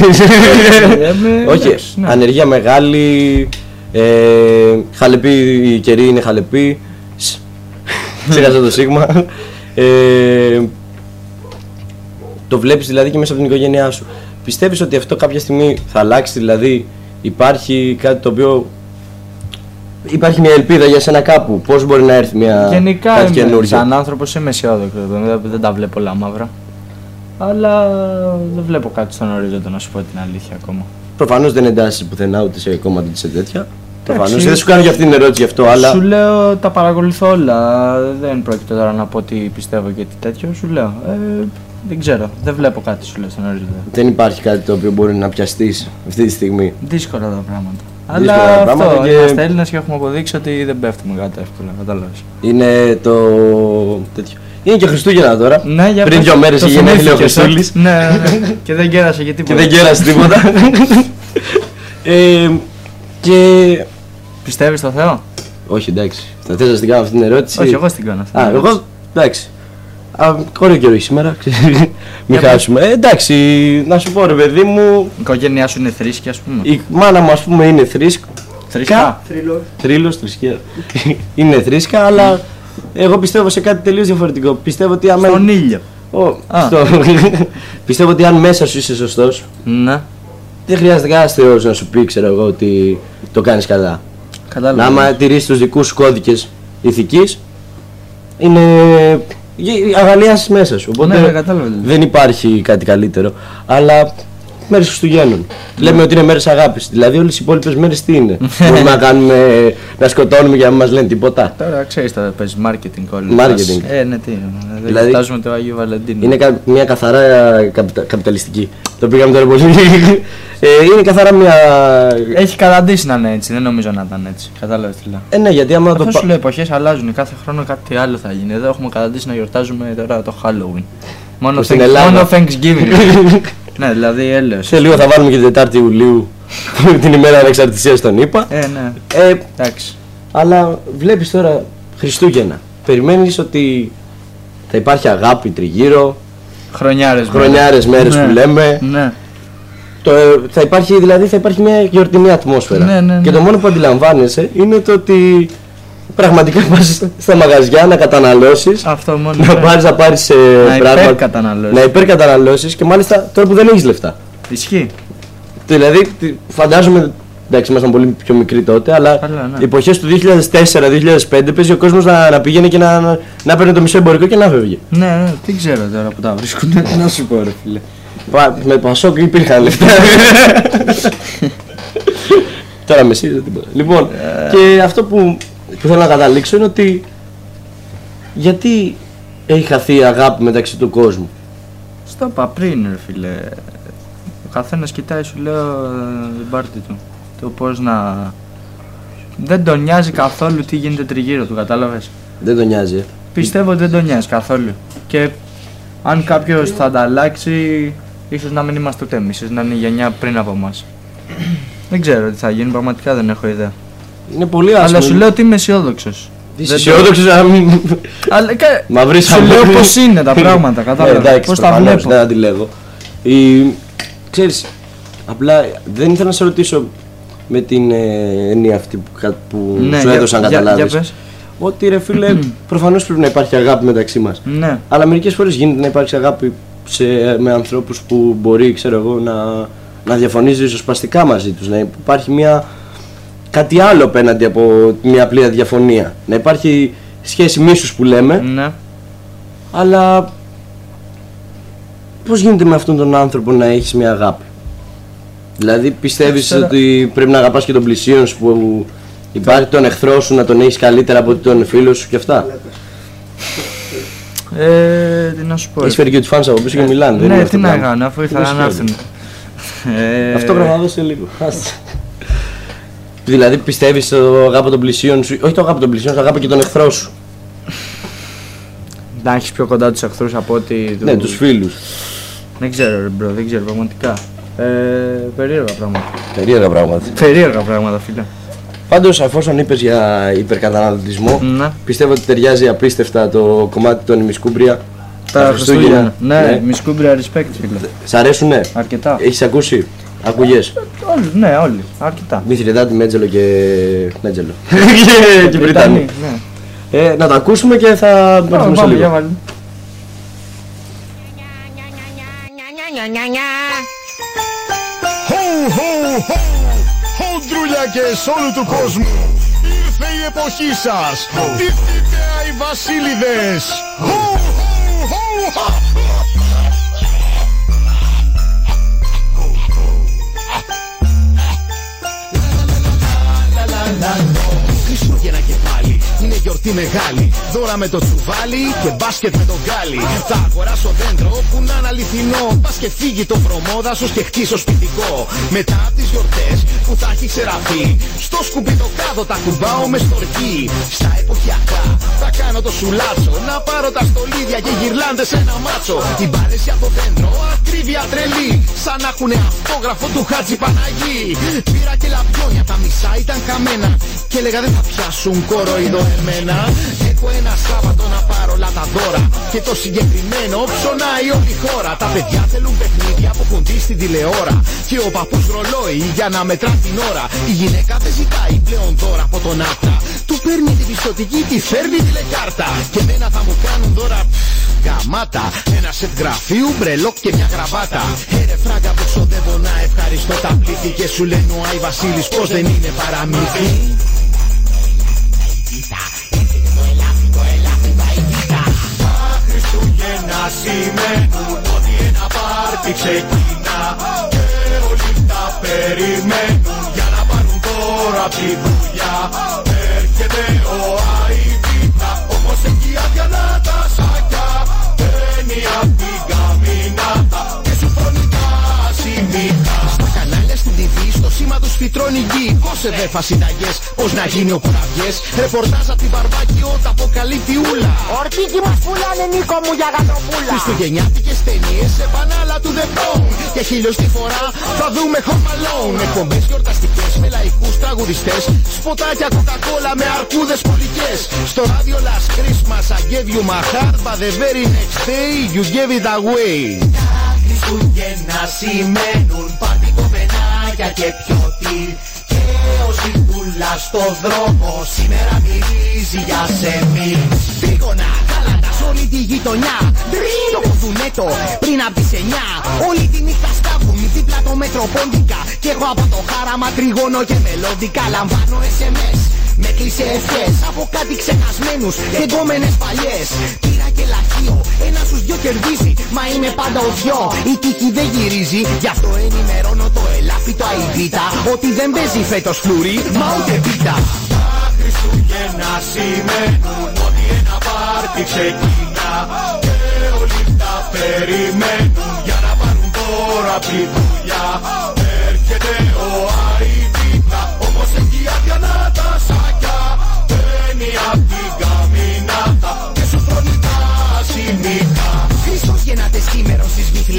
Ε, με- Όχι, εντάξει, ναι. ανεργία μεγάλη, ε, χαλεπή, η καιρή είναι χαλεπή, Σ, ξέχασα το σίγμα. Ε, το βλέπεις δηλαδή και μέσα από την οικογένειά σου. Πιστεύεις ότι αυτό κάποια στιγμή θα αλλάξει, δηλαδή υπάρχει κάτι το οποίο... Υπάρχει μια ελπίδα για σένα κάπου, πώς μπορεί να έρθει μια Γενικά κάτι είμαι, καινούργιο; σαν άνθρωπος είμαι αισιόδοξος. Δεν, δεν τα βλέπω όλα μαύρα. Αλλά δεν βλέπω κάτι στον ορίζοντα να σου πω την αλήθεια ακόμα. Προφανώς δεν εντάσσεις πουθενά ούτε σε κόμματα ούτε σε τέτοια. Προφανώς Εντάξει. δεν σου κάνω για αυτή την ερώτηση γι' αυτό, αλλά... Σου λέω τα παρακολουθώ όλα. Δεν πρόκειται τώρα να πω τι πιστεύω και τι τέτοιο. Σου λέω. Ε, δεν ξέρω. Δεν βλέπω κάτι σου λέω στον ορίζοντα. Δεν υπάρχει κάτι το οποίο μπορεί να πιαστείς αυτή τη στιγμή. Δύσκολα τα πράγματα. Δύσκολα Αλλά τα πράγματα αυτό, και- είμαστε Έλληνες και έχουμε αποδείξει ότι δεν πέφτουμε κάτω εύκολα, κατάλαβες. Είναι το. τέτοιο. Είναι και Χριστούγεννα τώρα. Ναι, για Πριν πες. δύο μέρες Το είχε γενέθλια ο θυμήθηκες, ε. Χριστούλης Ναι, ναι, ναι. και δεν κέρασε γιατί και δεν κέρασε τίποτα. ε, και. Πιστεύεις στο Θεό; Όχι, εντάξει. Θα θες να στην κάνω αυτή την ερώτηση; Όχι, εγώ στην κάνω αυτή. Α, εγώ. Εντάξει. Α, Ωραίο καιρό έχει σήμερα. Μην Για χάσουμε. Ε, εντάξει, να σου πω ρε παιδί μου. Η οικογένειά σου είναι θρήσκεια, ας πούμε. Η μάνα μου, ας πούμε, είναι θρήσκο. Θρησκά. Θρύλος, θρησκεία. είναι θρήσκα, αλλά εγώ πιστεύω σε κάτι τελείως διαφορετικό. Πιστεύω ότι άμα. Στον ήλιο. Ω, Α. στο- πιστεύω ότι αν μέσα σου είσαι σωστός, Ναι. Δεν χρειάζεται κανένας θεό να σου πει, ξέρω εγώ, ότι το κάνεις καλά. Κατάλαβα. Να άμα τηρήσεις τους δικούς σου κώδικες ηθικής, είναι. αγαλιάσεις μέσα σου. Οπότε Ναι, ναι, κατάλαβα. δεν υπάρχει κάτι καλύτερο. Αλλά μέρες Χριστουγέννων. Λέμε ότι είναι μέρες αγάπης. Δηλαδή, όλες οι υπόλοιπες μέρες τι είναι; Μπορούμε να κάνουμε. να σκοτώνουμε για να μην μας λένε τίποτα; Τώρα ξέρεις θα παίζει marketing όλοι. Marketing. Ε, ναι, τι. Δηλαδή- Δηλαδή. Κοιτάζουμε το Άγιο Βαλεντίνο. Είναι κα- μια καθαρά καπιτα- καπιταλιστική. Το πήγαμε τώρα πολύ. Ε, είναι καθαρά μια. Έχει καταντήσει να είναι έτσι, δεν νομίζω να ήταν έτσι. Κατάλαβες τι λέω. Ε, ναι, γιατί άμα το. Αυτό πα- σου λέω, εποχές αλλάζουν. Κάθε χρόνο κάτι άλλο θα γίνει. Εδώ έχουμε καταντήσει να γιορτάζουμε τώρα το Halloween. Μόνο, Που στην thank- Ελλάδα. μόνο Thanksgiving. ναι, δηλαδή έλεος. Σε λίγο θα βάλουμε και την Τετάρτη Ιουλίου την ημέρα ανεξαρτησίας των ΗΠΑ. Ε, ναι. Ε, Εντάξει. αλλά βλέπεις τώρα Χριστούγεννα. Περιμένεις ότι θα υπάρχει αγάπη τριγύρω, Χρονιάρες. χρονιάρες μέρες Ναι. που λέμε. Ναι. Το, ε, θα υπάρχει, δηλαδή θα υπάρχει μια γιορτινή ατμόσφαιρα. Ναι, ναι, ναι. Και το μόνο που αντιλαμβάνεσαι είναι το ότι πραγματικά πας στα μαγαζιά να καταναλώσεις, Αυτό μόνο. να ναι. πάρεις να πάρεις ε, Να πράγματα, υπερκαταναλώσεις. να υπερκαταναλώσεις και μάλιστα τώρα που δεν έχεις λεφτά. Ισχύει. Δηλαδή τι- φαντάζομαι, εντάξει ήμασταν πολύ πιο μικροί τότε, αλλά Καλά, ναι. οι εποχές του 2004-2005 παίζει ο κόσμος να, να πήγαινε και να, να, να παίρνει το μισό εμπορικό και να φεύγει. Ναι, ναι, τι ξέρω τώρα που τα βρίσκουν. Τι να σου πω, ρε φίλε. Πα- με Πασόκ υπήρχαν λεφτά. Τώρα με ΣΥΡΙΖΑ τίποτα. Λοιπόν, και αυτό που, που θέλω να καταλήξω είναι ότι γιατί έχει χαθεί η αγάπη μεταξύ του κόσμου; Στο είπα πριν, ρε φίλε. Ο καθένας κοιτάει, σου λέω, ε, την πάρτη του. Το πώς να. Δεν τον νοιάζει καθόλου τι γίνεται τριγύρω του, κατάλαβες; Δεν τον νοιάζει. ε. Πιστεύω ότι δεν τον νοιάζει καθόλου. Και αν κάποιος θα τα αλλάξει, ίσως να μην είμαστε ούτε εμείς, ίσως να είναι η γενιά πριν από εμάς. δεν ξέρω τι θα γίνει, πραγματικά δεν έχω ιδέα. Είναι πολύ άσχημο. Αλλά σου λέω ότι είμαι αισιόδοξος. Είσαι αισιόδοξος να μην... Αλλά κα- Μα βρεις σου λέω πώς είναι τα πράγματα, Ναι, κατάλαβε. εντάξει, Πώς τα προφανώς, βλέπω. Δεν αντιλέγω. Η... Ξέρεις, απλά δεν ήθελα να σε ρωτήσω με την ε, έννοια αυτή που, κα- που Ναι, σου για- έδωσαν για- καταλάβεις. για πες. Ότι ρε φίλε, προφανώς πρέπει να υπάρχει αγάπη μεταξύ μας. Ναι. Αλλά μερικές φορές γίνεται να υπάρξει αγάπη σε, με ανθρώπους που μπορεί, ξέρω εγώ, να, να διαφωνείς ριζοσπαστικά μαζί τους. Να υπάρχει μια, κάτι άλλο απέναντι από μια απλή διαφωνία. Να υπάρχει σχέση μίσους που λέμε, Ναι. αλλά πώς γίνεται με αυτόν τον άνθρωπο να έχεις μια αγάπη; Δηλαδή πιστεύεις Τώρα- ότι πρέπει να αγαπάς και τον πλησίον σου που υπάρχει τον εχθρό σου να τον έχεις καλύτερα από ότι τον φίλο σου και αυτά; Ε, τι να σου πω. Έχεις φέρει και τους fans από πίσω και μιλάνε. δεν είναι Ναι, αυτό τι το να πράγμα. κάνω, αφού ήθελα Δεν να ισχύει. έρθουν. Ε, Αυτό πρέπει να δώσει λίγο. Άστε. δηλαδή πιστεύεις το αγάπη τον πλησίον σου, όχι το αγάπη τον πλησίον, το αγάπη και τον εχθρό σου. Να έχεις πιο κοντά τους εχθρούς από ότι. Ναι, τους φίλους. Δεν ξέρω, ρε bro, δεν ξέρω πραγματικά. Ε, περίεργα πράγματα. Περίεργα πράγματα. Περίεργα πράγματα, φίλε. Πάντως εφόσον είπες για υπερκαταναλωτισμό, Ναι. πιστεύω ότι ταιριάζει απίστευτα το κομμάτι των Ημισκούμπρια. Τα Χριστούγεννα. Ναι, Ναι. μη σκούμπρια respect, φίλε. Σ' αρέσουνε; Αρκετά. Έχεις ακούσει; Ακούγες; Όλοι, ναι, όλοι. Αρκετά. Μηθριδάτη, Μέτζελο και... Μέτζελο. και, και Βρετανοί, Βρυτανή. ναι. Ε, να τα ακούσουμε και θα έρθουμε Πάμε, σε πάμε, για λίγο. βάλε. Ho, ho, ho! Χοντρούλιακες όλου του κόσμου! Ήρθε η εποχή σας! Δείχτητε οι βασίλειδες! Ho, ho, ho! ha! Χριστούγεννα και πάλι είναι γιορτή μεγάλη. Δώρα με το τσουβάλι και μπάσκετ με το γκάλι. Θα αγοράσω δέντρο που να είναι αληθινό. Πας και φύγει το βρωμόδα σου και χτίσω σπιτικό. Μετά από τις γιορτές που θα έχει ξεραθεί. Στο σκουπί το κάδο τα κουμπάω με στορκή. Στα εποχιακά θα κάνω το σουλάτσο. Να πάρω τα στολίδια και γυρλάντε σε ένα μάτσο. Την μπάλεση από το δέντρο, ακρίβεια τρελή. Σαν να έχουνε αυτόγραφο του Χάτζη Παναγί. Πήρα και λαμπιόνια, τα μισά ήταν καμένα. Και έλεγα δεν θα πιάσουν κοροϊδό εμένα. Έχω ένα Σάββατο να πάρω όλα τα δώρα. Και το συγκεκριμένο ψωνάει όλη η χώρα. Τα παιδιά θέλουν παιχνίδια που έχουν δει στην τηλεώρα. Και ο παππούς ρολόι για να μετρά την ώρα. Η γυναίκα δεν ζητάει πλέον δώρα από τον άπτα. Του παίρνει τη πιστοτική, τη φέρνει τηλεκάρτα. Και μένα θα μου κάνουν δώρα Γαμάτα, ένα σετ γραφείου, μπρελόκ και μια γραβάτα. Έρε φράγκα που ξοδεύω να ευχαριστώ τα πλήθη και σου λένε ο Άι Βασίλης πως δεν είναι παραμύθι. Τα Χριστούγεννα σημαίνουν ότι ένα πάρτι ξεκινά Και όλοι τα περιμένουν για να πάρουν τώρα απ' τη δουλειά. Έρχεται ο Αϊβίτα, όμως έχει αδιανά τα σάκια. Μπαίνει απ' την καμινάτα και σου φρονεί τα σημεία Στα κανάλια τους φυτρώνει γη. Πώς εδέφα συνταγές, πώς να γίνει ο κουραυγές Ρεπορτάζ απ' την Βαρβάκιο, τα αποκαλύπτει ούλα. Ορτίκι μας πουλάνε Νίκο μου για γατροπούλα. Χριστουγεννιάτικες ταινίες σε πανάλα του The Bone. Και χίλιος τη φορά θα δούμε Home Alone. Εκπομπές γιορταστικές με λαϊκούς τραγουδιστές. Σποτάκια κοκακόλα με αρκούδες πολικές Στο ράδιο Last Christmas I gave you my heart But the very next day you gave it away. Χριστούγεννα σημαίνουν πάρτι κομμενάκια και πιωτή. Και ο Ζητούλα στο δρόμο σήμερα μυρίζει για σεμί. Τρίγωνα, γάλατα σ' όλη τη γειτονιά. Ντριν, το κουθουνέτο πριν απ' τις εννιά. Όλη τη νύχτα σκάβουν δίπλα το μετροπόντικα Κι εγώ από το χάραμα τριγώνω και μελώδικα Λαμβάνω SMS. Με κλείσε ευχές από κάτι ξεχασμένους και γκόμενες παλιές. Πήρα και λαχείο, ένα στους δυο κερδίζει Μα είμαι πάντα ο δυο, η τύχη δεν γυρίζει. Γι' αυτό ενημερώνω το ελάφι το αϊπίτα Ότι δεν παίζει φέτος φλουρί, μα ούτε πίτα Τα Χριστούγεννα σημαίνουν ότι ένα πάρτι ξεκινά Και όλοι τα περιμένουν για να πάρουν τώρα απ' τη δουλειά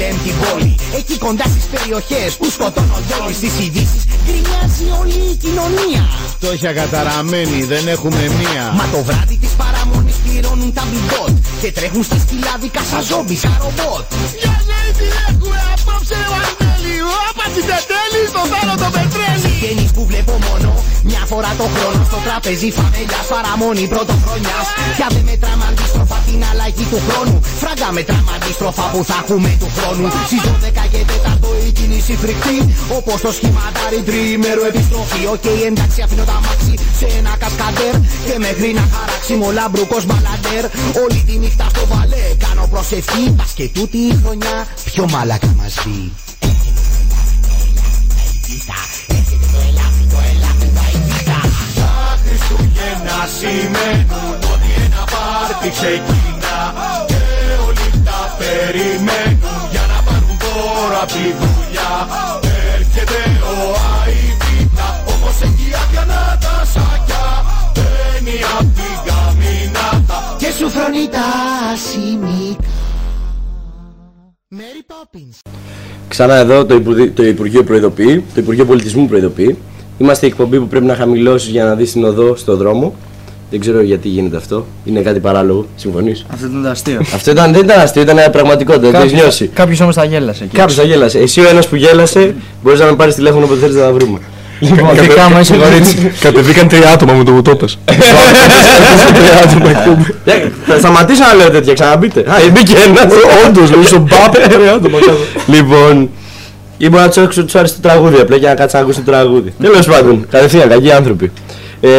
στις Βιθλέμ την πόλη. Εκεί κοντά στις περιοχές που σκοτώνονται όλοι στις ειδήσεις. Γκρινιάζει όλη η κοινωνία. Φτώχεια καταραμένη, δεν έχουμε μία. Μα το βράδυ της παραμονής πληρώνουν τα μπιμπότ Και τρέχουν στα σκυλάδικα σαν ζόμπι, σαν ρομπότ. Για ζωή τι έχουμε απόψε ο Αρνέλη Ο απαντητετέλη στο θάνατο το πετρέλι Συγγενείς που βλέπω μόνο μια φορά το χρόνο Στο τραπέζι φαμελιάς παραμονή πρωτοχρονιάς Πια δεν μετράμε αντίστροφα την αλλαγή του χρόνου. Φράγκα μετράμε αντίστροφα που θα έχουμε του χρόνου. Στις 12 και 4 η κίνηση φρικτή. Όπως το σχηματάρι τριήμερο επιστροφή. Οκ εντάξει αφήνω τα μάξι σε ένα κασκαντέρ Και μέχρι να χαράξει μου λαμπρούκος μπαλαντέρ. Όλη τη νύχτα στο βαλέ κάνω προσευχή. Πας και τούτη η χρονιά πιο μαλάκα μας βγει Τα Χριστούγεννα σημαίνουν ότι ένα πάρτι ξεκινά Και όλοι τα περιμένουν για να πάρουν τώρα απ' τη δουλειά. Έρχεται ο Αϊπίτα όπως έχει αδιανά τα σάκια. Μπαίνει απ' την καμινάτα Και σου φρονεί τα σημικά Mary Poppins. Ξανά εδώ το, Υπουργείο, το Υπουργείο προειδοποιεί, το Υπουργείο Πολιτισμού προειδοποιεί. Είμαστε η εκπομπή που πρέπει να χαμηλώσεις για να δεις την οδό στο δρόμο. Δεν ξέρω γιατί γίνεται αυτό. Είναι κάτι παράλογο. Συμφωνείς; Αυτό ήταν το αστείο. αυτό ήταν, δεν ήταν αστείο, ήταν πραγματικότητα. Το έχει νιώσει. Κάποιος όμως τα γέλασε εκεί. Κάποιος θα γέλασε. Εσύ ο ένας που γέλασε μπορείς να με πάρεις τηλέφωνο όποτε θέλεις να τα βρούμε. Λοιπόν, δικά μου είσαι κορίτσι. Κατεβήκαν τρία άτομα με το που το είπες. Τρία άτομα εκπομπή. Ε, Θα σταματήσω να λέω τέτοια, ξαναμπείτε. Α, μπήκε ένας. Όντως, λέει στον μπαπ, τρία άτομα κάτω. Λοιπόν, ή μπορεί να τους έξω τους άρεσε το τραγούδι απλά και να κάτσεις να ακούσεις το τραγούδι. Τέλος πάντων, κατευθείαν κακοί άνθρωποι. Ε,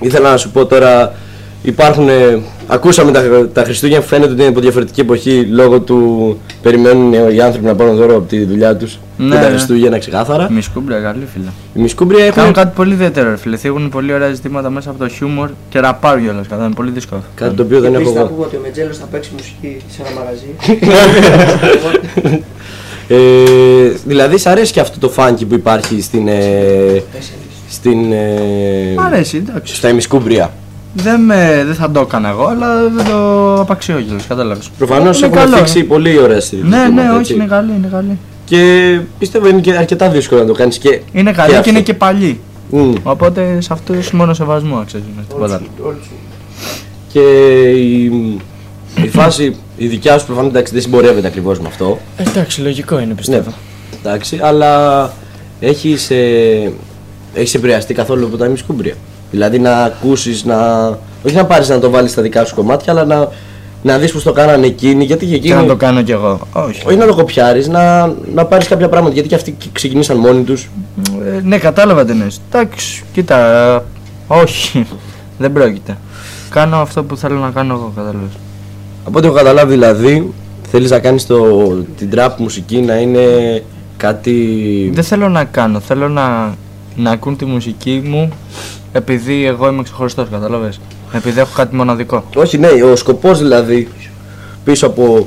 ήθελα να σου πω τώρα, υπάρχουν. ε, ακούσαμε τα, τα Χριστούγεννα που φαίνεται ότι είναι από διαφορετική εποχή λόγω του περιμένουν οι άνθρωποι να πάρουν δώρο από τη δουλειά τους. Ναι, Ναι, τα ναι. Χριστούγεννα ξεκάθαρα. Μισκούμπρια, καλή φίλε. Οι μισκούμπρια έχουν Κάνουν κάτι πολύ ιδιαίτερο, ρε φίλε. Θίγουν πολύ ωραία ζητήματα μέσα από το χιούμορ και ραπάρουν κιόλας. Κατά είναι πολύ δύσκολο. κάτι το οποίο δεν έχω Επίσης θα εγώ. ακούω ότι ο Μετζέλος θα παίξει μουσική σε ένα μαγαζί. Ε, δηλαδή, σ' αρέσει και αυτό το φάνκι που υπάρχει στην. Ε, στην ε, Μ' αρέσει, εντάξει. στα ημισκούμπρια. Δεν, με, δεν θα το έκανα εγώ, αλλά δεν το απαξιώ κιόλας, κατάλαβες. Προφανώς Είναι έχουν καλό, θίξει ε. πολύ ωραία Ναι, στοιχεία. ναι, όχι, είναι καλή, είναι καλή. Και πιστεύω είναι και αρκετά δύσκολο να το κάνεις και. Είναι καλή και, αυτό. είναι και παλιή. Μμ. Οπότε σε αυτούς μόνο σεβασμό αξίζουν. Τίποτα άλλο. Και η, η φάση, η δικιά σου προφανώς εντάξει δεν συμπορεύεται ακριβώς με αυτό. Εντάξει, λογικό είναι Ναι, εντάξει, αλλά έχεις έχεις επηρεαστεί καθόλου από τα ημισκούμπρια. Δηλαδή να ακούσεις, να. Όχι να πάρεις να το βάλεις στα δικά σου κομμάτια, αλλά να, να δεις πώς το κάνανε εκείνοι. Γιατί και Και εκείνοι. να το κάνω κι εγώ. Όχι. Όχι να το κοπιάρεις, να, να πάρεις κάποια πράγματα. Γιατί και αυτοί ξεκινήσαν μόνοι τους. Ε, ναι, κατάλαβα τι εννοείς. Εντάξει, κοίτα, ε, όχι. δεν πρόκειται. Κάνω αυτό που θέλω να κάνω εγώ, κατάλαβες. Από ό,τι έχω καταλάβει δηλαδή, θέλεις να κάνεις την trap μουσική να είναι κάτι. Δεν θέλω να κάνω, θέλω να, να ακούν τη μουσική μου επειδή εγώ είμαι ξεχωριστός, κατάλαβες. Επειδή έχω κάτι μοναδικό. Όχι, ναι, ο σκοπός δηλαδή πίσω από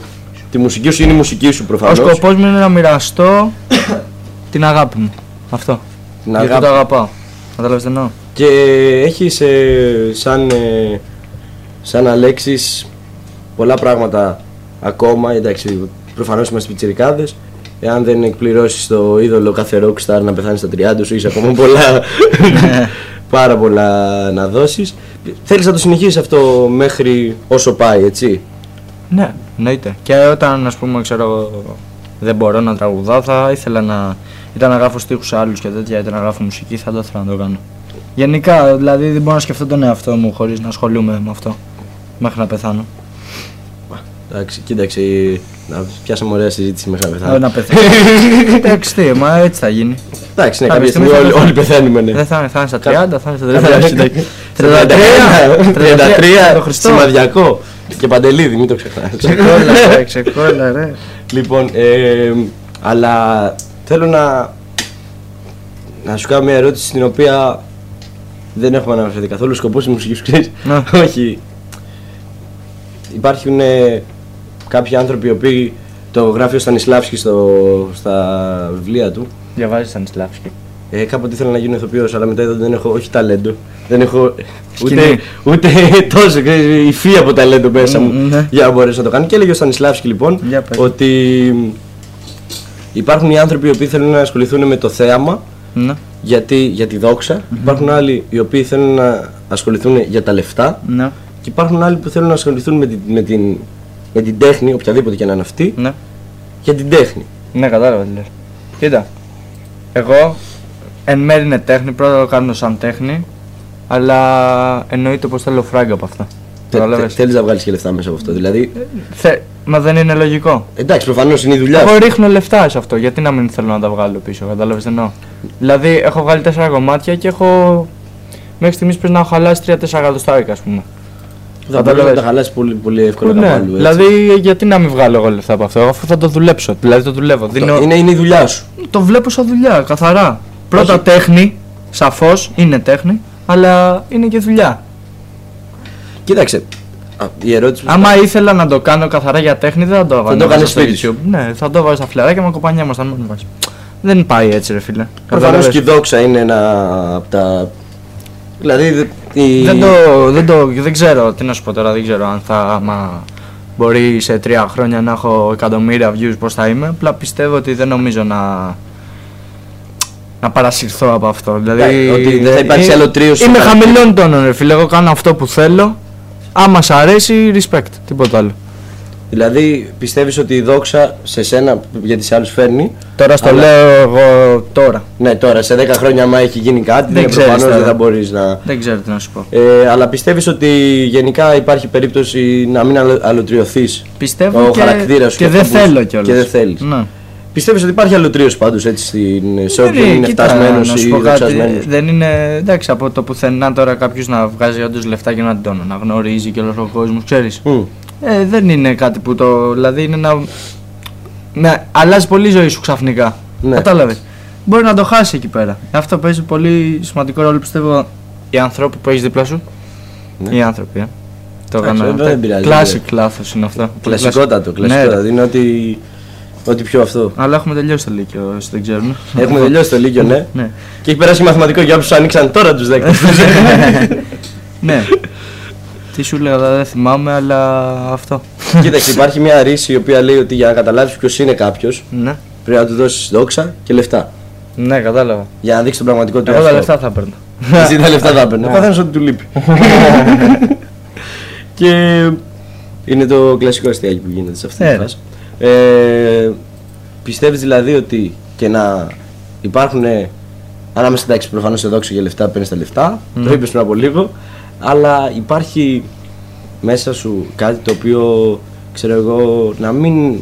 τη μουσική σου είναι η μουσική σου Ο προφανώ. σκοπός μου είναι να μοιραστώ την αγάπη μου. Αυτό. την Γιατί αγάπη. το αγαπάω. Κατάλαβες τι εννοώ. Και έχεις σαν, ε, σαν Αλέξης πολλά πράγματα ακόμα. Εντάξει, προφανώς είμαστε πιτσιρικάδες. Εάν δεν εκπληρώσεις το είδωλο κάθε rockstar να πεθάνει στα 30 σου, είσαι ακόμα πολλά, πάρα πολλά να δώσεις. Θέλεις να το συνεχίσεις αυτό μέχρι όσο πάει, έτσι; Ναι, εννοείται. Και όταν ας πούμε ξέρω εγώ, δεν μπορώ να τραγουδάω θα ήθελα να ήταν να γράφω στίχους σε άλλους και τέτοια, ήταν να γράφω μουσική θα το ήθελα να το κάνω. Γενικά, δηλαδή δεν μπορώ να σκεφτώ τον εαυτό μου χωρίς να ασχολούμαι με αυτό μέχρι να πεθάνω. Εντάξει, κοίταξε, να πιάσαμε ωραία συζήτηση μέχρι να Ε, πεθάνει. να πεθάνω. Εντάξει, τι, μα έτσι θα γίνει. Εντάξει, ναι, Κάποια κάποια στιγμή στιγμή όλοι, θα- όλοι πεθαίνουμε, ναι. Δεν θα είναι, θα είναι στα 30, θα είναι στα Κάποια 30. στιγμή- 33, 33, το Χριστό. σημαδιακό. Και παντελίδι, μην το ξεχνάς. Ξεκόλα, ρε, ξεκόλα, ρε. Λοιπόν, ε, αλλά θέλω να, να σου κάνω μια ερώτηση στην οποία δεν έχουμε αναφερθεί καθόλου. Ο σκοπός της μουσικής, ξέρεις. Ναι. Όχι. Υπάρχουν ε, κάποιοι άνθρωποι οι οποίοι το γράφει ο Στανισλάβσκι στο, στα βιβλία του. Διαβάζεις Στανισλάβσκι. Ε, κάποτε ήθελα να γίνω ηθοποιός, αλλά μετά είδα ότι δεν έχω όχι ταλέντο. Δεν έχω ούτε, Σκηνή. ούτε τόσο ξέρεις, υφή από ταλέντο μέσα μου Μ, ναι. για να μπορέσω να το κάνω. Και έλεγε ο Στανισλάβσκι λοιπόν Για πες. ότι υπάρχουν οι άνθρωποι οι οποίοι θέλουν να ασχοληθούν με το θέαμα Ναι, γιατί, για τη δοξα Υπάρχουν άλλοι οι οποίοι θέλουν να ασχοληθούν για τα λεφτά. ναι, Και υπάρχουν άλλοι που θέλουν να ασχοληθούν με την, με την, με την τέχνη, οποιαδήποτε και να είναι αυτή, ναι. για την τέχνη. Ναι, κατάλαβα τι λες. Κοίτα, εγώ εν μέρει είναι τέχνη, πρώτα το κάνω σαν τέχνη, αλλά εννοείται πως θέλω φράγκα από αυτά. Κατάλαβες. Θέλεις να βγάλεις και λεφτά μέσα από αυτό. Δηλαδή, Θε... Μα δεν είναι λογικό. εντάξει, προφανώς είναι η δουλειά Εγώ σου. ρίχνω λεφτά σε αυτό, γιατί να μην θέλω να τα βγάλω πίσω, κατάλαβες τι εννοώ. Δηλαδή, έχω βγάλει τέσσερα κομμάτια και έχω. Μέχρι στιγμής πρέπει να έχω χαλάσει 3-4 εκατοστάρικα, ας πούμε. Θα μπορείς να Καταλαβες. τα χαλάσει πολύ, πολύ εύκολα Που κάπου ναι, αλλού, έτσι. δηλαδή, γιατί να μην βγάλω εγώ λεφτά από αυτό, αφού θα το δουλέψω. Δηλαδή, το δουλεύω. Δίνω... είναι, είναι η δουλειά σου. Το βλέπω σαν δουλειά, καθαρά. Πρώτα Όχι. τέχνη, σαφώς είναι τέχνη, αλλά είναι και δουλειά. Κοίταξε. Α, η ερώτηση που Άμα ήθελα να το κάνω καθαρά για τέχνη, δεν θα το έβαζα. το έκανες στο σπίτι σου. YouTube. Ναι, θα το έβαζα στα φλεράκια με κοπανιά μας. μόνοι μας. Δεν πάει έτσι, ρε φίλε. Προφανώς Κατάλαβες. και η δόξα είναι ένα από τα. Δηλαδή. Δε- η... Δεν το, δεν το, δεν ξέρω, τι να σου πω τώρα, δεν ξέρω αν θα, άμα μπορεί σε τρία χρόνια να έχω εκατομμύρια views πώς θα είμαι, απλά πιστεύω ότι δεν νομίζω να, να παρασυρθώ από αυτό. Δηλαδή, Ναι, ότι δεν θα υπάρξει ε, άλλο τρίο στο Είμαι χαρακτήρα. χαμηλών τόνων, ρε φίλε, εγώ κάνω αυτό που θέλω, άμα σ' αρέσει, respect, τίποτα άλλο. Δηλαδή πιστεύεις ότι η δόξα σε σένα, γιατί σε άλλου φέρνει. Τώρα στο Αλλά- λέω εγώ τώρα. Ναι, τώρα σε 10 χρόνια, άμα έχει γίνει κάτι, Δεν δεν ξέρεις προφανώς τώρα. δεν θα μπορείς να. Δεν ξέρω τι να σου πω. Ε, αλλά πιστεύεις ότι γενικά υπάρχει περίπτωση να μην αλο- αλωτριωθείς; Πιστεύω ο και, χαρακτήρας σου και αυτό δεν που- θέλω κιόλας. Και δεν θέλεις. Ναι. Πιστεύεις ότι υπάρχει αλωτρίωση πάντως έτσι στην, σε Ναι, όποιον ρε, είναι κοίτα, φτασμένος να σου ή πω κάτι, δοξασμένο. Δεν είναι εντάξει από το πουθενά τώρα κάποιος να βγάζει όντως λεφτά και να τον αναγνωρίζει και όλο ο κόσμος, ξέρεις. Ε, δεν είναι κάτι που το. Δηλαδή είναι να. Ναι, αλλάζει πολύ η ζωή σου ξαφνικά. Ναι. Κατάλαβες. Μπορεί να το χάσει εκεί πέρα. Αυτό παίζει πολύ σημαντικό ρόλο πιστεύω οι άνθρωποι που έχεις δίπλα σου. Ναι. Οι άνθρωποι, ε. Το Εντάξει, έκανα. δεν πειράζει, Classic λάθος είναι αυτό. Κλασικότατο, Ναι, κλασικότατο. ρε. είναι ότι, ότι πιο αυτό. Αλλά έχουμε τελειώσει το Λύκειο, όσοι δεν ξέρουν. Έχουμε τελειώσει το Λύκειο, ναι. Ναι. Και έχει περάσει μαθηματικό για όποιους άνοιξαν τώρα τους 10. ναι. Τι σου έλεγα, δεν θυμάμαι, αλλά αυτό. Κοίταξε, υπάρχει μια ρίση η οποία λέει ότι για να καταλάβεις ποιος είναι κάποιος, Ναι. πρέπει να του δώσεις δόξα και λεφτά. Ναι, κατάλαβα. Για να δείξει τον πραγματικό του Εγώ τα εαυτό. λεφτά θα παίρνω. Εσύ τα λεφτά θα έπαιρνε. Ο καθένα ό,τι του λείπει. και είναι το κλασικό αστιάκι που γίνεται σε αυτή τη Ε, φάση. Ε, Πιστεύεις δηλαδή ότι και να υπάρχουν ανάμεσα εντάξει προφανώς σε δόξα για λεφτά παίρνεις τα λεφτά, το είπες πριν από λίγο, αλλά υπάρχει μέσα σου κάτι το οποίο ξέρω εγώ να μην,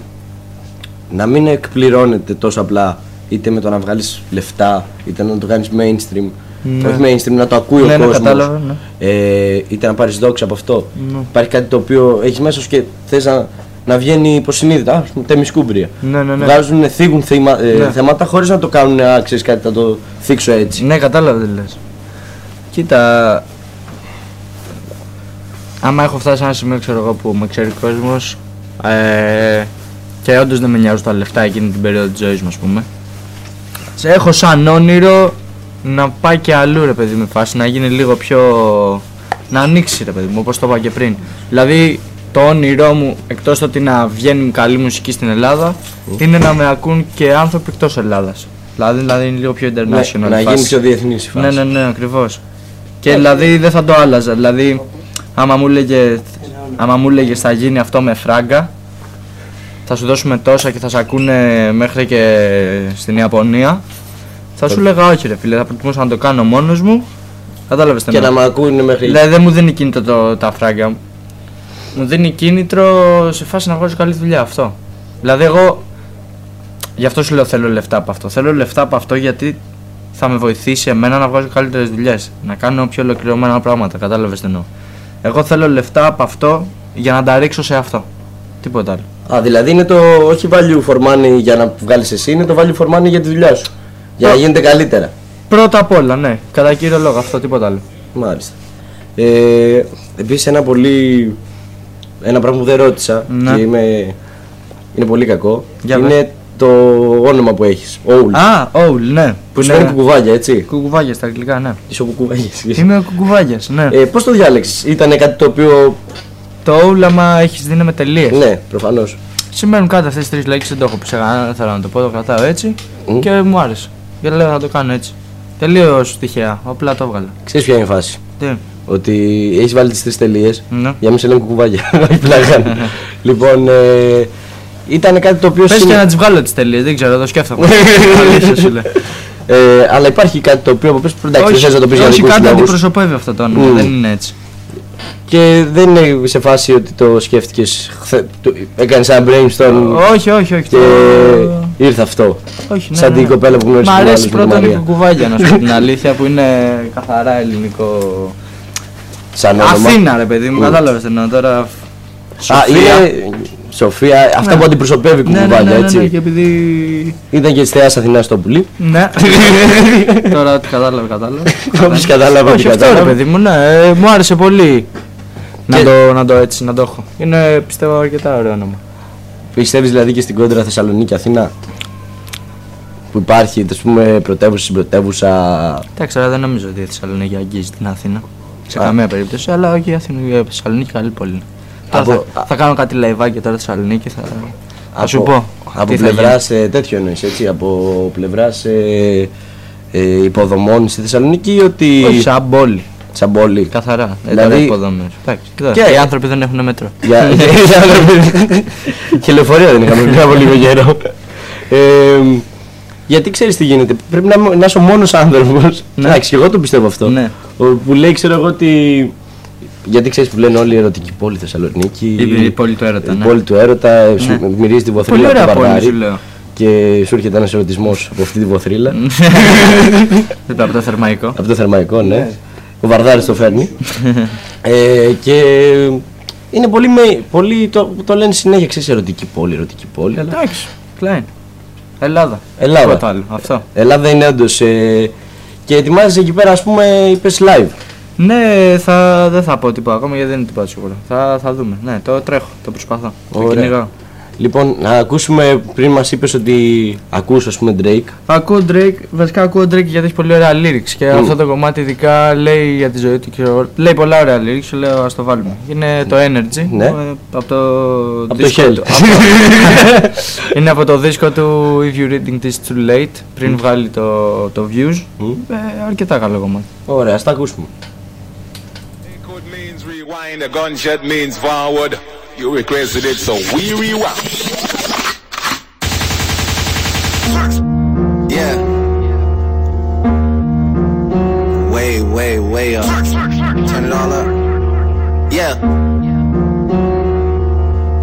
να μην εκπληρώνεται τόσο απλά είτε με το να βγάλεις λεφτά είτε να το κάνεις mainstream Ναι. όχι mainstream να το ακούει Ναι, ο ναι, κόσμος κατάλαβα, ναι. ε, είτε να πάρεις δόξα από αυτό Ναι. υπάρχει κάτι το οποίο έχεις μέσα σου και θες να, να βγαίνει υποσυνείδητα, ας πούμε τέμις σκούμπρια Ναι, ναι, ναι. βγάζουν, θίγουν θύμα, ε, Ναι. θέματα χωρίς να το κάνουν α, ξέρεις κάτι θα το θίξω έτσι Ναι, κατάλαβα τι λες. Κοίτα, άμα έχω φτάσει σε ένα σημείο, ξέρω εγώ, που με ξέρει ο κόσμος ε, και όντως δεν με νοιάζουν τα λεφτά εκείνη την περίοδο της ζωής μου, ας πούμε. Σε έχω σαν όνειρο να πάει και αλλού ρε παιδί με φάση, να γίνει λίγο πιο. να ανοίξει ρε παιδί μου, όπως το είπα και πριν. Δηλαδή το όνειρό μου, εκτός ότι να βγαίνει καλή μουσική στην Ελλάδα, είναι να με ακούν και άνθρωποι εκτός Ελλάδας. Δηλαδή, δηλαδή είναι λίγο πιο international. Ναι, να η γίνει φάση. πιο διεθνής η φάση. Ναι, ναι, ναι, ακριβώς. Και δηλαδή δεν θα το άλλαζα. Δηλαδή, άμα μου έλεγε, άμα μου έλεγες θα γίνει αυτό με φράγκα, θα σου δώσουμε τόσα και θα σε ακούνε μέχρι και στην Ιαπωνία, θα σου λέγα όχι ρε φίλε, θα προτιμούσα να το κάνω μόνος μου. Κατάλαβες τι Και να εννοώ. με ακούνε μέχρι. Δηλαδή δεν μου δίνει κίνητρο το, τα φράγκα μου. Μου δίνει κίνητρο σε φάση να βγάζω καλή δουλειά αυτό. Δηλαδή εγώ γι' αυτό σου λέω θέλω λεφτά από αυτό. Θέλω λεφτά από αυτό γιατί θα με βοηθήσει εμένα να βγάζω καλύτερες δουλειές. Να κάνω πιο ολοκληρωμένα πράγματα. Κατάλαβες τι εννοώ. Εγώ θέλω λεφτά από αυτό για να τα ρίξω σε αυτό. Τίποτα άλλο. Α, δηλαδή είναι το όχι value for money για να βγάλεις εσύ, είναι το value for money για τη δουλειά σου. Για να Προ- γίνεται καλύτερα. Πρώτα απ' όλα, ναι. Κατά κύριο λόγο αυτό, τίποτα άλλο. Μάλιστα. Ε, Επίσης ένα πολύ. Ένα πράγμα που δεν ρώτησα Ναι. και είμαι, είναι πολύ κακό. Για είναι το όνομα που έχεις. Owl. Α, Owl, ναι. που σημαίνει κουκουβάγια, έτσι. Κουκουβάγιας στα αγγλικά, ναι. Είσαι ο κουκουβάγιας. Είμαι ο κουκουβάγιας, ναι. Ε, Πώς το διάλεξες, Ήταν κάτι το οποίο. Το Owl, άμα έχεις δίνει με τελείες. Ναι, προφανώς. Σημαίνουν κάτι αυτές τις τρεις λέξεις, δεν το έχω πει σε κανένα, δεν θέλω να το πω, το κρατάω έτσι Μμ. και μου άρεσε. Γιατί λέω να το κάνω έτσι. Τελείως τυχαία, απλά το έβγαλα. Ξέρεις ποια είναι η φάση; Τι, Ότι έχεις βάλει τις τρεις τελείες ναι. για να μην σε λένε κουκουβάγια. Όχι πλάκα. λοιπόν, ε, ήταν κάτι το οποίο. Πες συν- και να τις βγάλω τις τελείες, δεν ξέρω, το σκέφτομαι. Αλήθεια σου λέω. Ε, αλλά υπάρχει κάτι το οποίο πες, εντάξει, δεν θες να το πεις για όχι δικούς κάτι λόγους. αντιπροσωπεύει αυτό το όνομα, Μμ. δεν είναι έτσι. Και δεν είναι σε φάση ότι το σκέφτηκες, χθε, το, έκανες ένα brainstorm όχι, όχι, όχι. και το- ήρθε αυτό. Όχι, ναι, σαν ναι, την ναι. κοπέλα που γνώρισε Μ' την αρέσει άλλη, πρώτα την η Μαρία. κουκουβάγια, να σου πω την αλήθεια, που είναι καθαρά ελληνικό. Σαν όνομα. Αθήνα, ρε παιδί μου, κατάλαβες τι εννοώ τώρα. Α, Σοφία. είναι Σοφία, αυτά Ναι. που αντιπροσωπεύει η Ναι, ναι, κουκουβάγια, ναι, ναι, έτσι. ναι, και επειδή. Ήταν και της Θεάς Αθηνάς το πουλί. Ναι. Τώρα τι κατάλαβε, κατάλαβε. Όπως κατάλαβα, Όχι τι αυτό ρε κατάλαβα. παιδί μου, ναι, ε, μου άρεσε πολύ. Να Και- το, να το έτσι, να το έχω. Είναι πιστεύω αρκετά ωραίο όνομα. Πιστεύεις δηλαδή και στην κόντρα Θεσσαλονίκη Αθηνά. Που υπάρχει, ας πούμε, πρωτεύουσα στην πρωτεύουσα. Εντάξει, αλλά δεν νομίζω ότι η Θεσσαλονίκη αγγίζει την Αθήνα. Σε Α. καμία περίπτωση, αλλά όχι η Αθήνα, η Θεσσαλονίκη καλή πόλη είναι. Τώρα Από- θα, θα κάνω κάτι λαϊβάκι τώρα στη Θεσσαλονίκη, θα, θα σου από- πω. Από τι θα πλευράς τέτοιο εννοείς, έτσι. Από πλευράς ε, ε, υποδομών στη Θεσσαλονίκη ή ότι. γίνει. Όχι, σαν πόλη. Σαν πόλη. Καθαρά. Δεν Δηλαδή- δηλαδή... υποδομές. Εντάξει, Και- και... οι άνθρωποι δεν έχουν μέτρο. Για, για, για- και λεωφορεία δεν είχαμε πριν από λίγο καιρό. Ε, γιατί ξέρεις τι γίνεται. Πρέπει να, είμαι- να είσαι ο μόνος άνθρωπος. Ναι. Εντάξει, και εγώ το πιστεύω αυτό. Ναι. Ο- Που λέει, ξέρω εγώ ότι. Γιατί ξέρεις που λένε όλοι η ερωτική πόλη Θεσσαλονίκη. Η, η πόλη του έρωτα. η Ναι. πόλη του έρωτα. ε, σου- Ναι. Μυρίζει τη Πολύ βοθρίλα από ωραία το πόλη, βαρδάρι. σου λέω. Και σου έρχεται ένας ερωτισμός από αυτή τη βοθρίλα. Δεν από το θερμαϊκό. από το θερμαϊκό, ναι. Ο Βαρδάρης το φέρνει. ε, και είναι πολύ, με, πολύ το, το λένε συνέχεια, ξέρεις, ερωτική πόλη, ερωτική πόλη, αλλά Εντάξει, κλάιν. Ελλάδα. Ελλάδα. Τίποτα άλλο. Αυτό. Ελλάδα είναι όντως ε, και ετοιμάζεσαι εκεί πέρα, ας πούμε, είπες live. Ναι, θα, δεν θα πω τίποτα ακόμα γιατί δεν είναι τίποτα σίγουρο. Θα, θα δούμε. Ναι, το τρέχω, το προσπαθώ. Το Ωραία. κυνηγάω. Λοιπόν, να ακούσουμε, πριν μας είπες ότι ακούς, ας πούμε, Drake. Ακούω Drake, βασικά ακούω Drake γιατί έχει πολύ ωραία lyrics και αυτό το κομμάτι ειδικά λέει για τη ζωή του και ο- λέει πολλά ωραία lyrics και λέω ας το βάλουμε. Είναι το Energy Ναι. ε, από το, Από το δίσκο Hell. του- από- είναι από το δίσκο του If You're Reading This Too Late πριν βγάλει το, το Views. Ε, αρκετά καλό κομμάτι. Ωραία, ας τα ακούσουμε. Rewind, a gunshot means forward. You requested it, so we rewind. Yeah. Way, way, way up. Turn it all up. Yeah.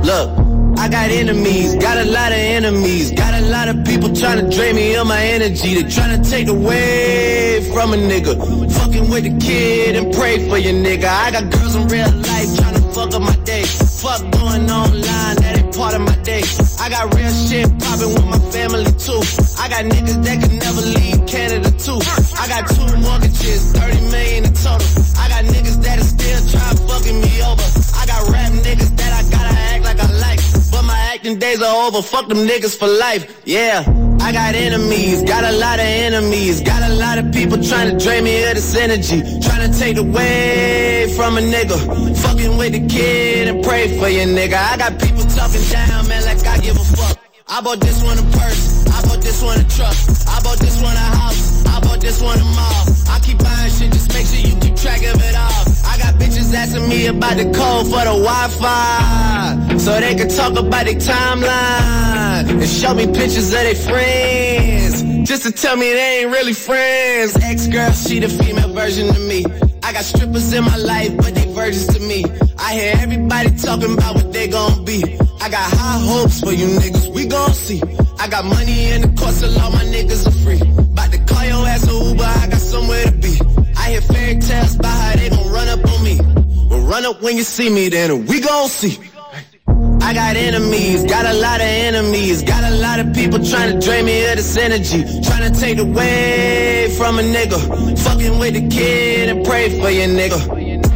Look, got enemies, got a lot of enemies, got a lot of people trying to drain me of my energy. They trying to take away from a nigga. Fucking with the kid and pray for your nigga. I got girls in real life trying to fuck up my day. Fuck going online, that ain't part of my day. I got real shit popping with my family too. I got niggas that could never leave Canada too. I got two mortgages, 30 million in total. I got niggas that are still trying fucking me over. I got rap niggas that I gotta act like I like. But my acting days are over, fuck them niggas for life. Yeah, I got enemies, got a lot of enemies, got a lot of people trying to drain me of this energy, trying to take away from a nigga. Fucking with the kid and pray for your nigga. I got people talking down, man, like I give a fuck. I bought this one a purse, I bought this one a truck, I bought this one a house, I bought this one a mall. I keep buying shit, just make sure you keep track of it all. Bitches asking me about the code for the Wi-Fi, so they can talk about their timeline and show me pictures of their friends, just to tell me they ain't really friends. Ex-girl, she the female version of me. I got strippers in my life, but they virgins to me. I hear everybody talking about what they gon' be. I got high hopes for you niggas, we gon' see. I got money in the course, a lot my niggas are free. About to call your ass a Uber, I got somewhere to be. I hear fairy tales about how they gon' run up on me. Well, run up when you see me, then we gon' see. I got enemies, got a lot of enemies, got a lot of people trying to drain me of this energy, trying to take away from a nigga, fucking with the kid and pray for your nigga.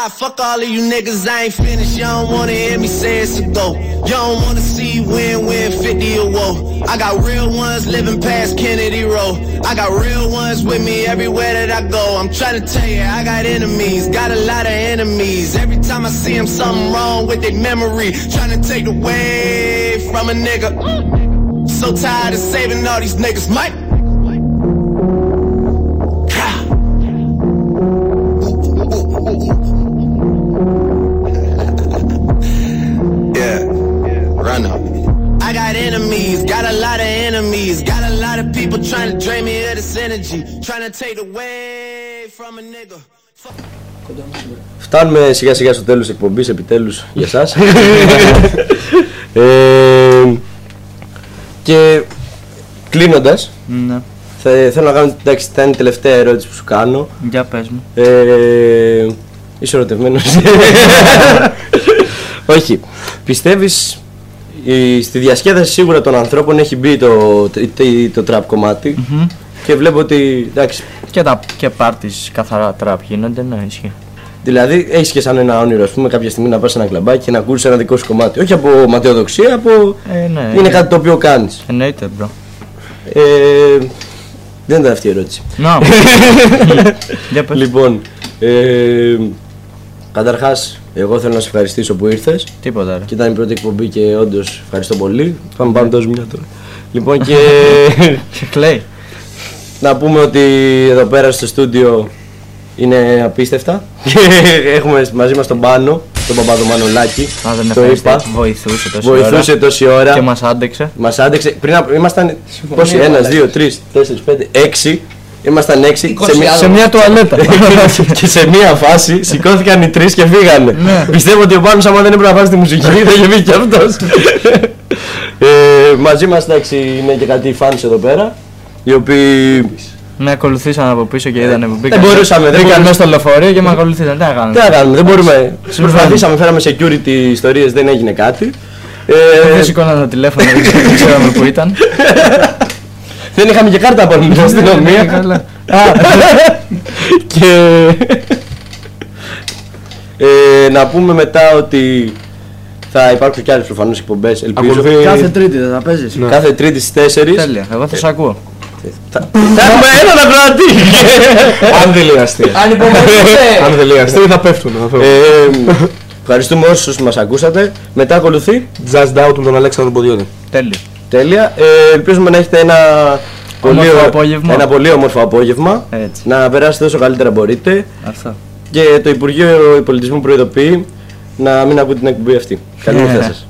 Nah, fuck all of you niggas, I ain't finished. You don't wanna hear me say it's a go. You don't wanna see win win 50 or woe. I got real ones living past Kennedy Road. I got real ones with me everywhere that I go. I'm trying to tell you, I got enemies, got a lot of enemies. Every time I see them, something wrong with their memory. Trying to take away from a nigga. So tired of saving all these niggas, Mike. Energy, trying to take away from a nigga. Φτάνουμε σιγά σιγά στο τέλος της εκπομπής επιτέλους για εσάς ε, Και κλείνοντας Ναι. θα, Θέλω να κάνω εντάξει, θα είναι η τελευταία ερώτηση που σου κάνω Για πες μου. ε, Είσαι ερωτευμένος Όχι Πιστεύεις η- στη διασκέδαση σίγουρα των ανθρώπων έχει μπει το, το, το, το trap κομμάτι; Μμμ. Και βλέπω ότι εντάξει Και τα και πάρτις καθαρά τραπ γίνονται, ναι, ισχύει. Δηλαδή, έχεις και σαν ένα όνειρο, ας πούμε, κάποια στιγμή να πα σε ένα κλαμπάκι και να ακούσεις ένα δικό σου κομμάτι. Όχι από ματαιοδοξία, από. Ε, ναι, είναι ε. κάτι το οποίο κάνεις. Εννοείται, bro. Ε, δεν ήταν αυτή η ερώτηση. Να. Για πες. Λοιπόν, ε, καταρχάς, εγώ θέλω να σε ευχαριστήσω που ήρθες. Τίποτα, ρε. Και ήταν η πρώτη εκπομπή και όντως ευχαριστώ πολύ. Πάμε πάμε τόσο μια τώρα. Λοιπόν, και. Και κλαίει. Να πούμε ότι εδώ πέρα στο στούντιο είναι απίστευτα. Έχουμε μαζί μας τον Πάνο, τον Παπάδο Μανολάκη. Α, δεν το ευχαριστώ. είπα. Βοηθούσε τόση ώρα. Βοηθούσε τόση ώρα. Και μας άντεξε. Μας άντεξε. Πριν από, ήμασταν. Πόσοι, ένας, δύο, τρεις, τέσσερις, πέντε, έξι. Ήμασταν έξι. Σε μια τουαλέτα. και σε μια φάση σηκώθηκαν οι τρεις και φύγανε. Ναι. Πιστεύω ότι ο Πάνος άμα δεν έπρεπε να βάζει τη μουσική θα είχε βγει κι αυτός. ε, μαζί μας εντάξει είναι και κάτι fans εδώ πέρα. Οι οποίοι Με ακολουθήσαν από πίσω και είδανε που μπήκαν. δεν μπορούσαμε, δεν Μπήκαν μπορούσαμε. μέσα στο λεωφορείο και με ακολουθήσαν. Τι να κάνουμε; Τι να κάνουμε, δεν μπορούμε. Συμφωνώ. Προσπαθήσαμε, φέραμε security ιστορίες, δεν έγινε κάτι. Δεν Ε, σηκώναν το τηλέφωνο, δεν ξέρω- δεν ξέραμε που ήταν. δεν είχαμε και κάρτα από την Ναι, αστυνομία. καλά. Α, και ε, να πούμε μετά ότι θα υπάρχουν και άλλες προφανώς εκπομπές, ελπίζω. Ακολουθεί- Κάθε Τρίτη δεν θα παίζεις; Ναι. Κάθε τρίτη στις 4. Τέλεια, εγώ θα σε ακούω. Θα θα έχουμε έναν ακροατή! Αν δεν λέει αστεία. Αν υπομονείτε. Αν δεν λέει αστεία θα πέφτουν. θα φεύγουν. Ε, Ευχαριστούμε όσους μας ακούσατε. Μετά ακολουθεί. Just Doubt με τον Αλέξανδρο Ποδιώτη. Τέλεια. Τέλεια. Ε, ελπίζουμε να έχετε ένα πολύ, Όμορφο ωραίο- απόγευμα. ένα πολύ όμορφο απόγευμα. Έτσι. Να περάσετε όσο καλύτερα μπορείτε. Αυτό. Και το Υπουργείο Πολιτισμού προειδοποιεί να μην ακούτε την εκπομπή αυτή. Καλή νύχτα σας.